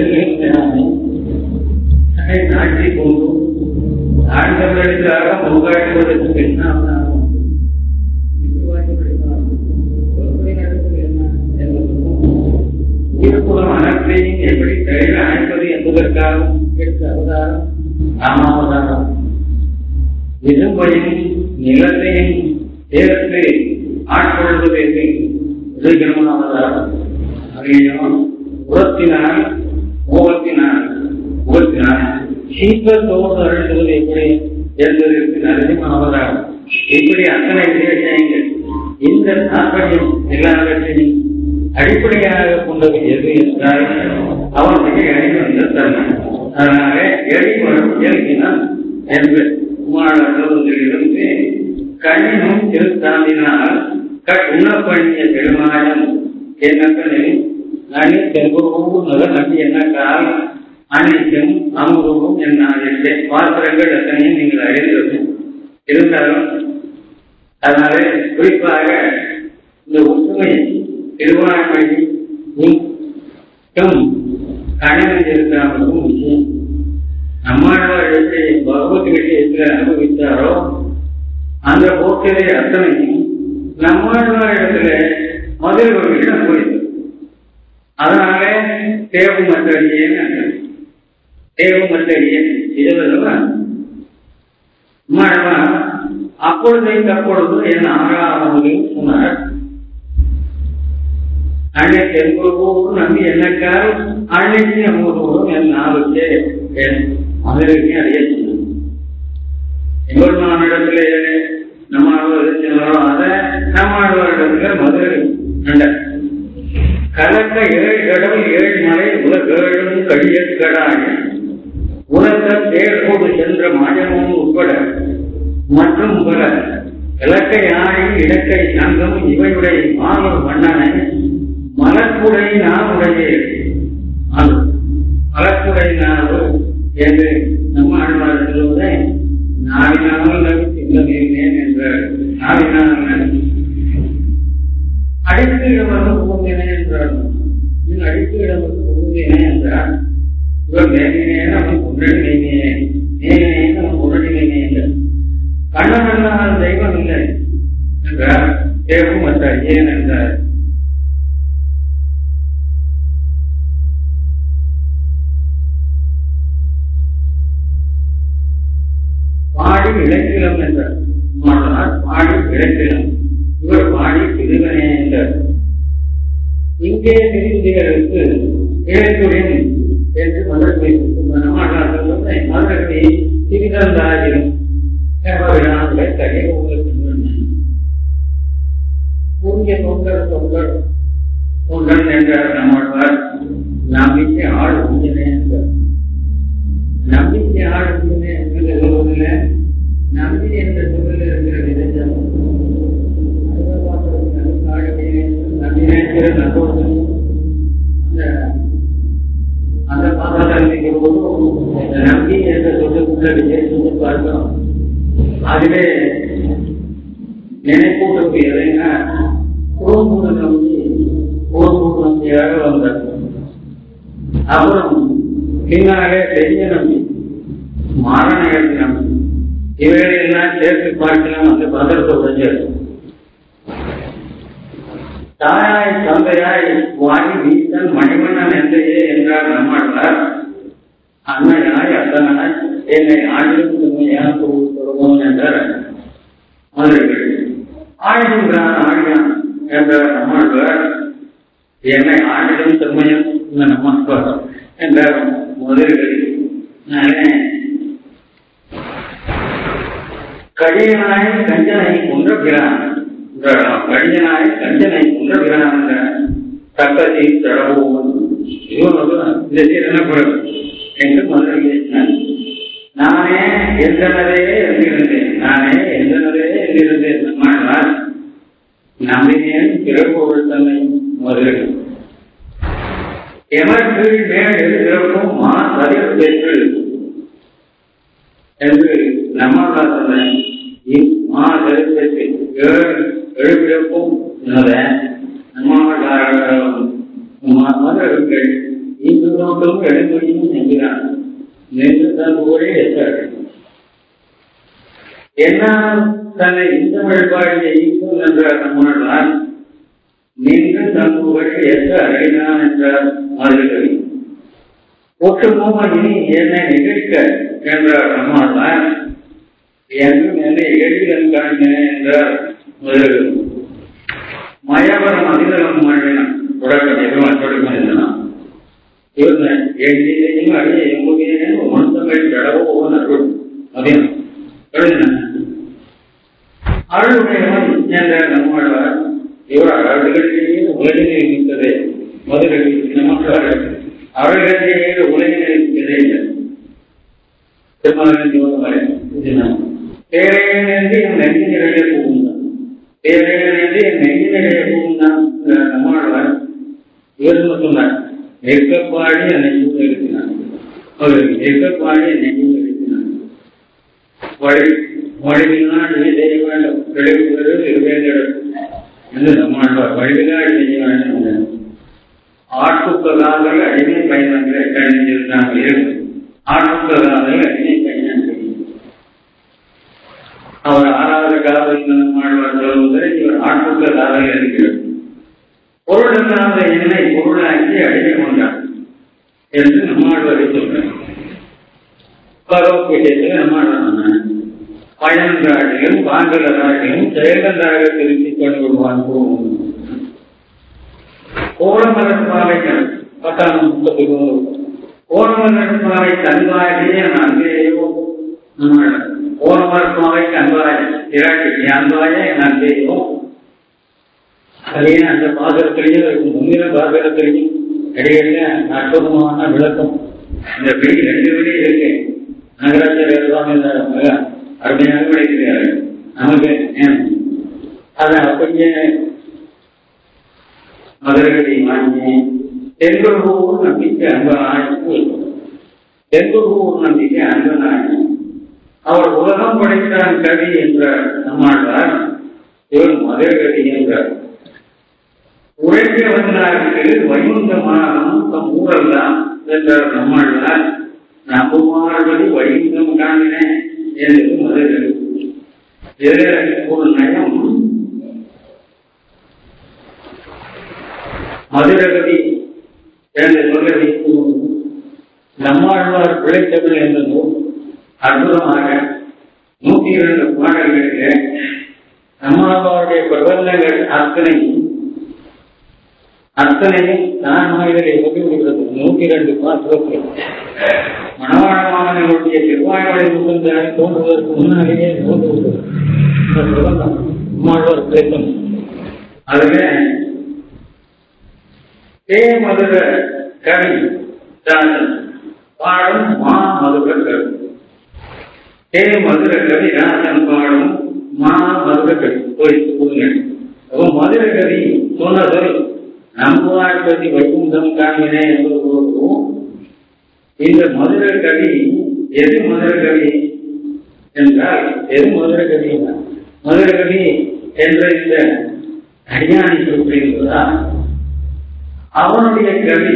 நாட்டி கொண்டு ஆண்டவர்களுக்காக முகாட்டுவதற்கு என்ன? அனைத்தையும் எப்படி கையில் அணைப்பது என்பதற்காகவும் எடுத்த அவதாரம். ராமாவதாரம் இரும்பையும் நிலத்தையும் தேவத்தை ஆட்கொள்வது என்று உதயகரமான அவதாரம் அதையும் உரத்தினால். மோகத்தினால் முகத்தினால் சீக்கிரத்தோடு அழுத்துவது எப்படி என்பதற்கு நரசிம்ம அவதாரம் இப்படி அத்தனை விஷயங்கள் இந்த தாற்பயம் எல்லாவற்றையும் அடிப்படையாக கொண்டது எது என்றால் அவன் மிக எளிவந்த தன்மை அதனால எளிவரும் இயல்பினம் என்று குமாரத்திலிருந்து கண்ணினும் திருத்தாந்தினால் கண்ணப்பண்ணிய பெருமானம் என்னக்கனில் அணி தென்புறவும் நகர் என்னக்கால் அன்னைக்கும் அமுதவும் என்ன பாத்திரங்கள் எத்தனையும் நீங்கள் அறிந்தது இருந்தாலும் அதனால குறிப்பாக இந்த ஒற்றுமை திருவாய்மொழியும் கணிதம் இருக்கிறாங்களுக்கும் விஷயம் நம்மாழ்வார் எப்படி பகவத் விஷயத்தில் அனுபவித்தாரோ அந்த போக்கிலே அத்தனையும் நம்மாழ்வார் இடத்துல மதுரை அனுபவித்தோம் அதனால தேவு மத்தடியேன்னு தேவு மத்தடியேன் இதுவெல்லாம் அம்மா அப்பொழுதை தற்பொழுது என் ஆறாவதையும் சொன்னார் அன்னை தென்புறவோடு நம்பி என்னக்கால் அன்னைக்கு அம்மூரோடும் என் நாளுக்கே என் மதுரைக்கு அடைய சொன்னார் எம்பெருமானிடத்திலே நம்ம ஆழ்வார்கள் அதை நம்மாழ்வாரிடத்துல மதுரை அண்ட கலக்க ஏழு கடவுள் ஏழு மலை உலகேழும் கழியற்கடாய் உலக தேர்கோடு சென்ற மாயமும் உட்பட மற்றும் பல இலக்கை யானை இடக்கை சங்கம் இவையுடைய மாணவர் மன்னனை மலக்குடை நாவுடைய. மலக்குடை நாவு என்று நம்ம ஆழ்வார் சொல்வதை நாவினாமல் நம்பிக்கை இல்லை என்ற நாவினால் அடித்து இடமருந்து புகுந்தேனே என்றார் நீ அடித்து இடமருந்து புகுந்தேனே என்றார் இவர் நேரினேன் அவன் கொண்டடி நேனே அவன் கொண்டடி என்றார் தெய்வம் இல்லை என்றார் தேவம் மற்ற ஏன் என்றார் பாடி இலக்கிலம் என்றார். மாட்டனார் பாடி இலக்கிலம் இவர் பாடி திருவனே என்றார். இங்கே திருந்திகளுக்கு இழத்துடன் என்று மலர் மலர்களை சிறிதந்தாயிரம் தகை உங்களுக்கு கூறிய தொங்கல் தொங்கல் தொங்கல் என்றார் நம்மாழ்வார். நம்பிக்கை ஆள் உஞ்சனே என்றார். நம்பிக்கை ஆள் நம்பி என்ற சொல்லில் இருக்கிற விதம் நம்பினேங்கிற நம்புவது அந்த அந்த பாதாளம் போது நம்பி என்ற சொல்லுக்குள்ள சொல்லி பார்த்தோம் அதுவே நினைப்பூட்டுக்கு எதைனா குடும்பூட்டு நம்பி குடும்பூட்டு நம்பியாக வந்தார் அப்புறம் பின்னாலே பெரிய நம்பி மாரணயத்தை நம்பி. இவைகளெல்லாம் சேர்த்து பார்க்கலாம் அந்த பதத்தை உடைஞ்சது தாயாய் தந்தையாய் வாங்கி வீசன் மணிமன்னன் என்றையே என்றார் நம்மாழ்வார். அன்னையாய் அத்தனாய் என்னை ஆயுதம் தன்மையாக தொடங்கும் என்றார் மதுரைகள் ஆழ்கின்றான் ஆயுதம் என்றார் நம்மாழ்வார். என்னை ஆயுதம் தன்மையம் நம்ம என்றார் மதுரைகள் நானே கடியனாய் கஞ்சனை கொன்ற பிரான். கடியனாய் கஞ்சனை கொன்ற பிரான் தக்கதி தடவோம் இந்த சீரனப்படும் என்று மதுரை பேசினான் நானே எந்தனரே இருந்திருந்தேன் நானே எந்தனரே இருந்திருந்தேன் நம்மாழ்வார் நம்பினேன் பிறப்போடு தன்னை மதுரை எமக்கு மேல் எழுதிருக்கும் மா பதில் பெற்று. என்று நம்மாழ்வார் சொன்னேன் மா எத்தார்கள் என்ன தன்னை இந்த வழிபாடியை ஈக்கும் என்றார் நம்மாழ்வார் நின்று தன் ஊரை எத்த அடையினான் என்றார் மதுரகவி ஒட்டுமோமா இனி என்னை நிகழ்க்க என்றார் நம்மாழ்வார். என்றும் என்னை எளிதில் காண்கிறேன் என்றார் மதுரகவி மயவரம் அதிகம் மாறினான் தொடக்கம் எதுவும் தொடக்கம் இவங்க எண்ணிலையும் அழிய எம்புகையும் மனத்தங்கள் கடவோ அருள். அப்படின்னு அருளுடையவன் என்ற நம்மாழ்வார் இவர் அருள்களிலேயே உலகிலே மதுரை என் நெஞ்சினிடையே புகுந்தான். பேரேனென்று என் நெஞ்சினிடையே புகுந்தான் நம்மாழ்வார் இவர் சொன்னார் நெற்கப்பாடி என்னை கூட இருக்கிறான் அவர் நெற்கப்பாடி என்னை கூட இருக்கிறான் வழி வழிவினால் நீ செய்ய வேண்டும் கிடைப்பது இருவேந்திரம் என்று நம்மாழ்வார் வழிவினால் செய்ய வேண்டும் ஆட்டுக்கலாமல் அடிமை பயணங்களை கணிஞ்சிருந்தாங்க ஆட்டுக்கலாமல் அடிமை பயணம் அவர் ஆறாவது காவல் நம்மாழ்வார் சொல்வதை இவர் ஆட்டுக்கலாமல் இருக்கிறார் என்னை பொருளாக்கி அடைய கொண்டார் என்று நம்மாழ்வாரை சொல்றார் பகவத்கீதையில் நம்மாழ்வார் பயன்றாடிலும் வாங்கலராகிலும் செயலன்றாக திருத்திக் கொண்டு விடுவான் போகும் கோலமலர்பாவை பத்தாம் முப்பத்தி மூணு கோலமலர்பாவை தன்வாயே அங்கேயோ நம்மாழ்வார் தன்வாய் இராட்டி அன்பாயே அன்பேயோ அதே அந்த பாசகத்திலையும் முன்னில பாசகத்திலையும் இடையில அற்புதமான விளக்கம் இந்த வெளி ரெண்டு வழியும் இருக்கு நகராட்சியர் சுவாமி மிக அருமையாக விளைக்கிறார்கள் நமக்கு அதை அப்படியே மதுரகடி வாங்கி தென்குருகூர் நம்பிக்கை அன்பனாய் தென்குருகூர் நம்பிக்கை அன்பனாய் அவர் உலகம் படைத்தான் கவி என்ற நம்மாழ்வார் இவர் மதுரகடி என்றார். உழைக்க வந்தாருக்கு வைகுந்தமானம் தம் ஊரெல்லாம் என்றார் நம்மாழ்வார். நம்புமாறுபடி வைகுந்தம் காணினேன் என்று மதுரை இதில் ஒரு நயம் மதுரகவி என்று சொல்ல வைக்கும் நம்மாழ்வார் பிழைத்தவள் என்ற நூல் அற்புதமாக நூத்தி இரண்டு பாடல்களிலே நம்மாழ்வாருடைய பிரபந்தங்கள் அத்தனையும் அத்தனையும் நான் மனிதரை சொல்லி விடுகிறது நூத்தி இரண்டு பாசுரத்தில் மணவாளமானவர்களுடைய செவ்வாய்களை முகந்தாரை தோன்றுவதற்கு முன்னாலேயே தோன்றுவது. பிரபந்தம் பேசும் அதுல தே மதுர கவி தான் பாடும் மா மதுர கவி. ஹே மதுர கவி ராசன் பாடும் மா மதுர கவி போயிட்டு போங்க அப்போ மதுர கவி சொன்ன சொல் நம்புவாழ்பதி வைகுந்தம் காண்கிறேன் என்பது இந்த மதுர கவி எது மதுரகவி என்றால் எது மதுரகவி மதுரகவி என்ற இந்த அடியானை குறிப்பிடுகிறதா அவனுடைய கவி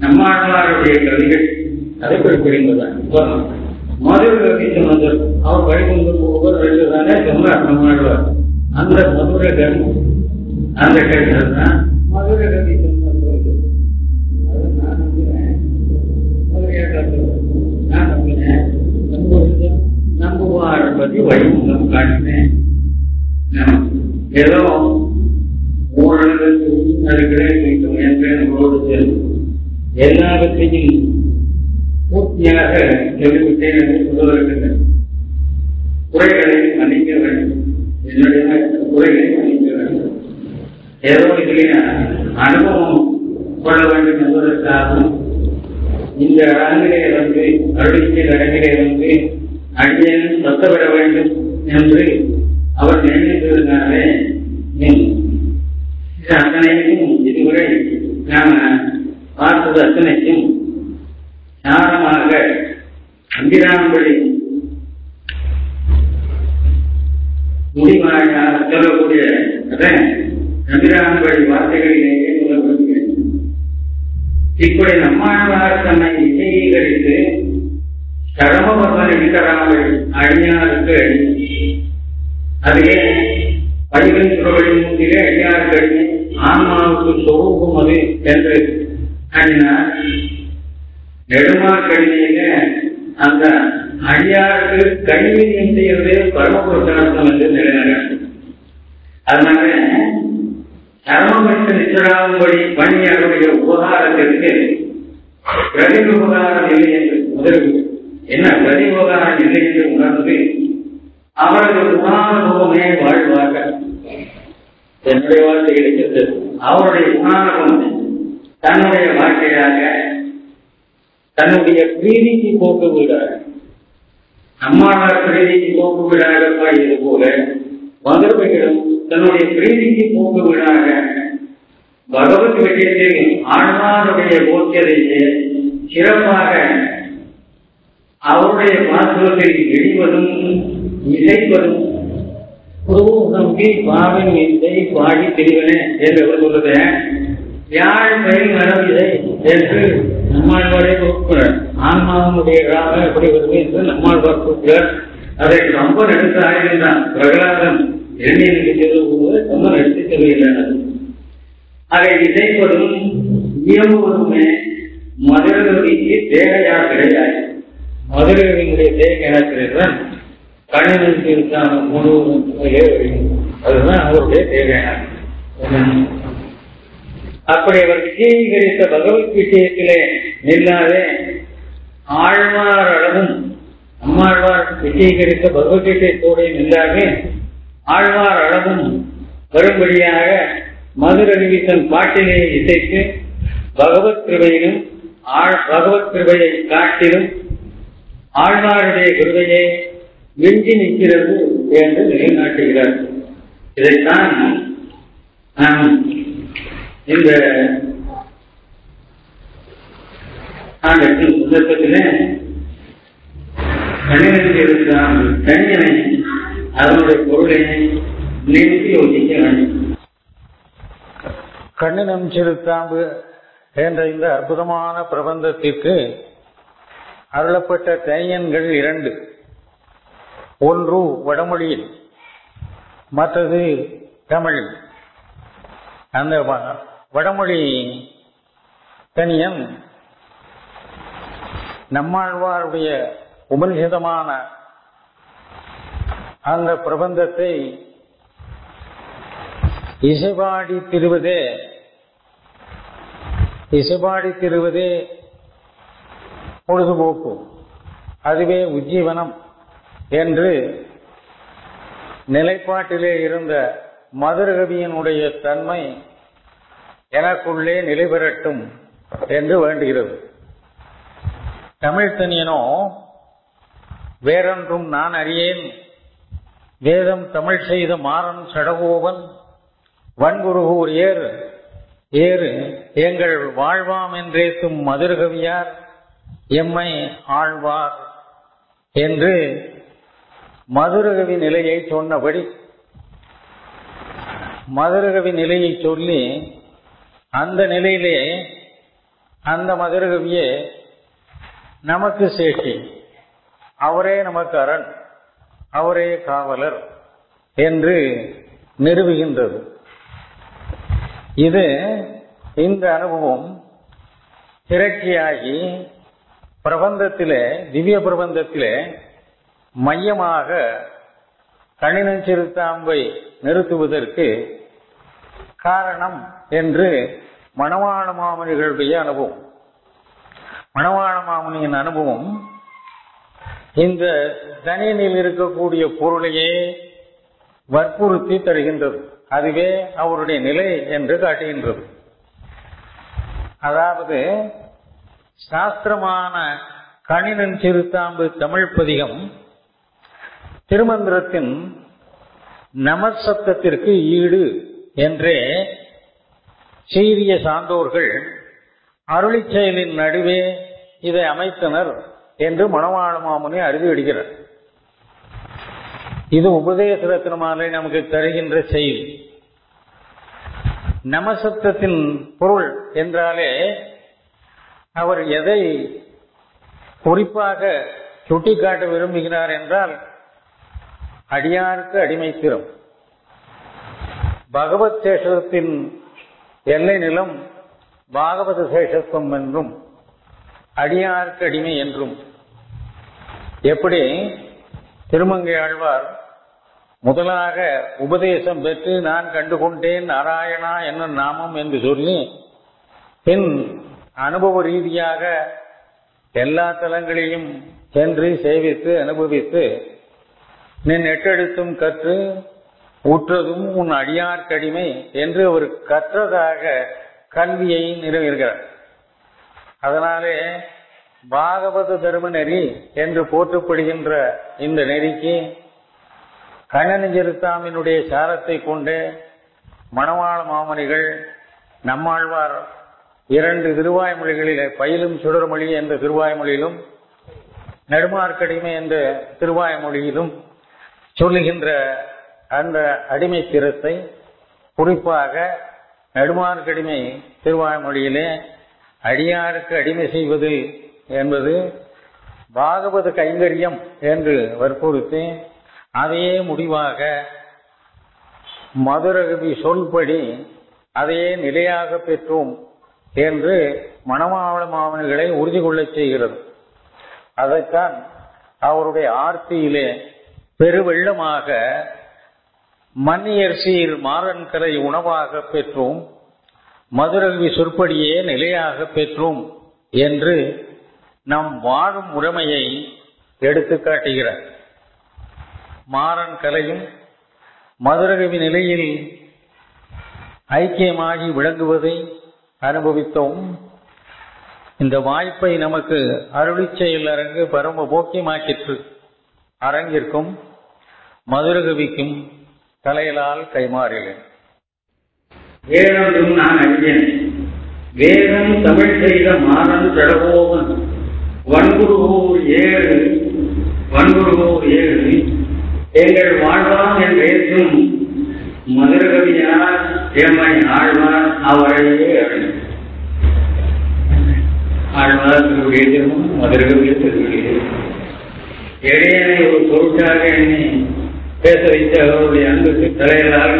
நம்மாழ்வாருடைய கவிகள். அதை குறிப்பிடுகிறதா மதுரகவி சொன்னது அவர் வழிபந்து ஒவ்வொரு வயசுதானே சொன்னார் நம்மாழ்வார் அந்த மதுர கவி அந்த கவிதை தான் மதுர கவி அதை நான் நம்புகிறேன் நான் நம்பினேன் நம்புவது நம்புவார் பற்றி வழிமுகம் காட்டினேன் ஏதோ நம்மளோடு எல்லாவற்றையும் பூர்த்தியாக சொல்லிவிட்டேன் என்று சொல்வதற்கு குறைகளை மன்னிக்க வேண்டும். என்னுடைய குறைகளை மன்னிக்க வேண்டும். ஏதோ இதிலே அனுபவம் கொள்ள வேண்டும் என்பதற்காகவும் இந்த அரங்கிலே வந்து அருளிச்சல் அரங்கிலே வந்து அடியேன் சத்தப்பட வேண்டும் என்று அவர் நினைத்ததுனாலே அத்தனைக்கும் இதுவரை நாம் பார்த்தது அத்தனைக்கும் ஞானமாக அம்பிராம்படி முடிவாக சொல்லக்கூடிய அம்பிராம்படி வார்த்தைகளிலேயே சொல்லப்படுகிறேன் இப்படி நம்மாழ்வார் தன்னை விஜயீகரித்து சரமபகவன் இருக்கிறார்கள் அடியாருக்கு அதுவே பதிவின் முத்திலே அடியாருக்கு ஆன்மாவுக்கு சொரூபம் அது என்று அண்ணா நெடுமாக்கடியில அந்த அடியாருக்கு கல்வியம் செய்வது பரமபுருஷார்த்தம் என்று நிலைநிறும் அதனால சரமபட்ச நிச்சராகும்படி பணியாருடைய உபகாரத்திற்கு பிரதி உபகாரம் இல்லை என்று முதல் என்ன பிரதி உபகாரம் இல்லை என்று உணர்ந்து அவரது குணானுபவமே வாழ்வார்கள். என்னுடைய வாழ்க்கை இருக்கிறது அவருடைய குணானுபவம் தன்னுடைய வாழ்க்கையாக தன்னுடைய பிரீதிக்கு போக்கு விடாது. அம்மாவார் பிரீதிக்கு போக்கு விடாக போல மதுரவைகளும் தன்னுடைய பிரீதிக்கு போக்கு விடாக பகவத் விஷயத்தில் ஆழ்வாருடைய போக்கியதையே சிறப்பாக அவருடைய பாசுரத்தில் இழிவதும் இசைப்பதும் குருவும் நம்பி பாவின் இசை பாடி தெரிவன என்று அவர் சொல்லுது யாழ் கை என்று நம்மாழ்வாரே கூப்பிடுறார் ஆன்மாவுடைய ராக எப்படி வருது என்று நம்மாழ்வார் கூப்பிடுறார் அதை ரொம்ப எடுத்து ஆயிருந்தான் பிரகலாதன் எண்ணியனுக்கு செல்லும்போது ரொம்ப நடித்து செல்கின்றனர் அதை இசைப்பதும் இயம்புவதுமே மதுரகவிக்கு தேக கிடையாது. மதுரகவினுடைய தேக யாத்திரைதான் கணிதத்தில் முழு அதுதான் அவருடைய தேக அப்படி அவர் விஜயீகரித்த பகவத் விஷயத்திலே நில்லாதே ஆழ்வார் அளவும் அம்மாழ்வார் விஜயீகரித்த பகவத்கீதைத்தோடு நில்லாதே ஆழ்வார் அளவும் வரும்படியாக மதுரவி தன் பாட்டிலே இசைத்து பகவத் கிருபையிலும் பகவத் கிருபையை காட்டிலும் ஆழ்வாருடைய கிருபையை மிஞ்சி நிற்கிறது என்று நிலைநாட்டுகிறார். இதைத்தான் நாம் இந்த ஆண்டத்தின் புத்தகத்திலே கணிதத்தில் இருக்கிறான் அதனுடைய பொருளை நிறுத்தி யோசிக்க வேண்டும். கண்ணினம் சிறுத்தாம்பு என்ற இந்த அற்புதமான பிரபந்தத்திற்கு அருளப்பட்ட தையன்கள் இரண்டு. ஒன்று வடமொழியில் மற்றது தமிழில். அந்த வடமொழி தனியன் நம்மாழ்வாருடைய உபனிஷதமான அந்த பிரபந்தத்தை இசைபாடி திருவதே இசைபாடி திருவதே பொழுதுபோக்கு. அதுவே உஜ்ஜீவனம் என்று நிலைப்பாட்டிலே இருந்த மதுரகவியனுடைய தன்மை எனக்குள்ளே நிலைபெறட்டும் என்று வேண்டுகிறது. தமிழ்த்தனியனோ வேறொன்றும் நான் அறியேன். வேதம் தமிழ் செய்த மாறன் சடகோபன் வன்குருகூர் ஏறு ஏறு எங்கள் வாழ்வாம் என்றேத்தும் மதுரகவியார் எம்மை ஆழ்வார் என்று மதுரகவி நிலையை சொன்னபடி மதுரகவி நிலையை சொல்லி அந்த நிலையிலே அந்த மதுரகவியே நமக்கு சேட்டி அவரே நமக்கு அரண் அவரே காவலர் என்று நிறுவுகின்றது இது இந்த அனுபவம் திரட்சியாகி பிரபந்தத்திலே திவ்ய பிரபந்தத்திலே மையமாக கணினன் சிறுத்தாம்பை நிறுத்துவதற்கு காரணம் என்று மணவாள மாமனிகளுடைய அனுபவம். மணவாள மாமனியின் அனுபவம் இந்த தனியனில் இருக்கக்கூடிய பொருளையே வற்புறுத்தி தருகின்றது. அதுவே அவருடைய நிலை என்று காட்டுகின்றது. அதாவது சாஸ்திரமான கணினன் சிறுத்தாம்பு தமிழ் பதிகம் திருமந்திரத்தின் நமசப்தத்திற்கு ஈடு என்றே சீரிய சான்றோர்கள் அருளி செயலின் நடுவே இதை அமைத்தனர் என்று மணவாள மாமுனி அறிவிடுகிறார் இது உபதேச ரத்னமாலை நமக்கு தருகின்ற செய்தி. நமசப்தத்தின் பொருள் என்றாலே அவர் எதை குறிப்பாக சுட்டிக்காட்ட விரும்புகிறார் என்றால் அடியாருக்கு அடிமைத்திறம் பகவத் சேஷத்தின் எல்லை நிலம் பாகவத சேஷத்துவம் என்றும் அடியாருக்கு அடிமை என்றும். எப்படி? திருமங்கை ஆழ்வார் முதலாக உபதேசம் பெற்று நான் கண்டுகொண்டேன் நாராயணா என்ன நாமம் என்று சொல்லி பின் அனுபவ ரீதியாக எல்லா தலங்களையும் சென்று சேவித்து அனுபவித்து நின் எட்டெடுத்தும் கற்று உற்றதும் உன் அடியார் கடிமை என்று அவர் கற்றதாக கல்வியை நிறுவுகிறார் அதனாலே பாகவத தர்ம நெறி என்று போற்றப்படுகின்ற இந்த நெறிக்கு கண்ணனஞ்சிருத்தாமினுடைய சாரத்தை கொண்டு மணவாள மாமணிகள் நம்மாழ்வார் இரண்டு திருவாய்மொழிகளிலே பயிலும் சுடர்மொழி என்ற திருவாய்மொழியிலும் நெடுமார்க்கடிமை என்ற திருவாய்மொழியிலும் சொல்லுகின்ற அந்த அடிமை திறத்தை குறிப்பாக நெடுமார்க்கடிமை திருவாய்மொழியிலே அடியாருக்கு அடிமை செய்வதில் என்பது பாகவத கைங்கரியம் என்று வற்புறுத்தி அதையே முடிவாக மதுரகவி சொல்படி அதையே நிலையாக பெற்றோம் என்று மணமாவள மாமன்களை உறுதி கொள்ளச் செய்கிறது. அதைத்தான் அவருடைய ஆர்த்தியிலே பெருவெள்ளமாக மன்னியர் சீர் மாறன் உணவாக பெற்றோம். மதுரகவி சொற்படியே நிலையாக பெற்றோம் என்று நம் வாழும் முறைமையை எடுத்து காட்டுகிறார். மாறன் கலையும் மதுரகவி நிலையில் ஐக்கியமாகி விளங்குவதை அனுபவித்தோம். இந்த வாய்ப்பை நமக்கு அருளி செயல் அரங்கு பரம போக்கியமாக்கிற்று அரங்கிற்கும் மதுரகவிக்கும் தலையலால் கைமாறினேன். வேறொன்றும் நான் அறிவேன் வேதம் தமிழ் செய்த மாறன் கடவோவன் வன்குருவோர் ஏழு வன்குருவோர் ஏழு. எங்கள் வாழ்வான் என்று மதுரகவியார் எம்மை ஆழ்வார் அவரையே அழகு ஆழ்வார் திருவுடைய திருமணம் திருவுடைய இடையனை ஒரு பொருட்டாக எண்ணி பேச வைத்து அவருடைய அன்புக்கு தலையலாக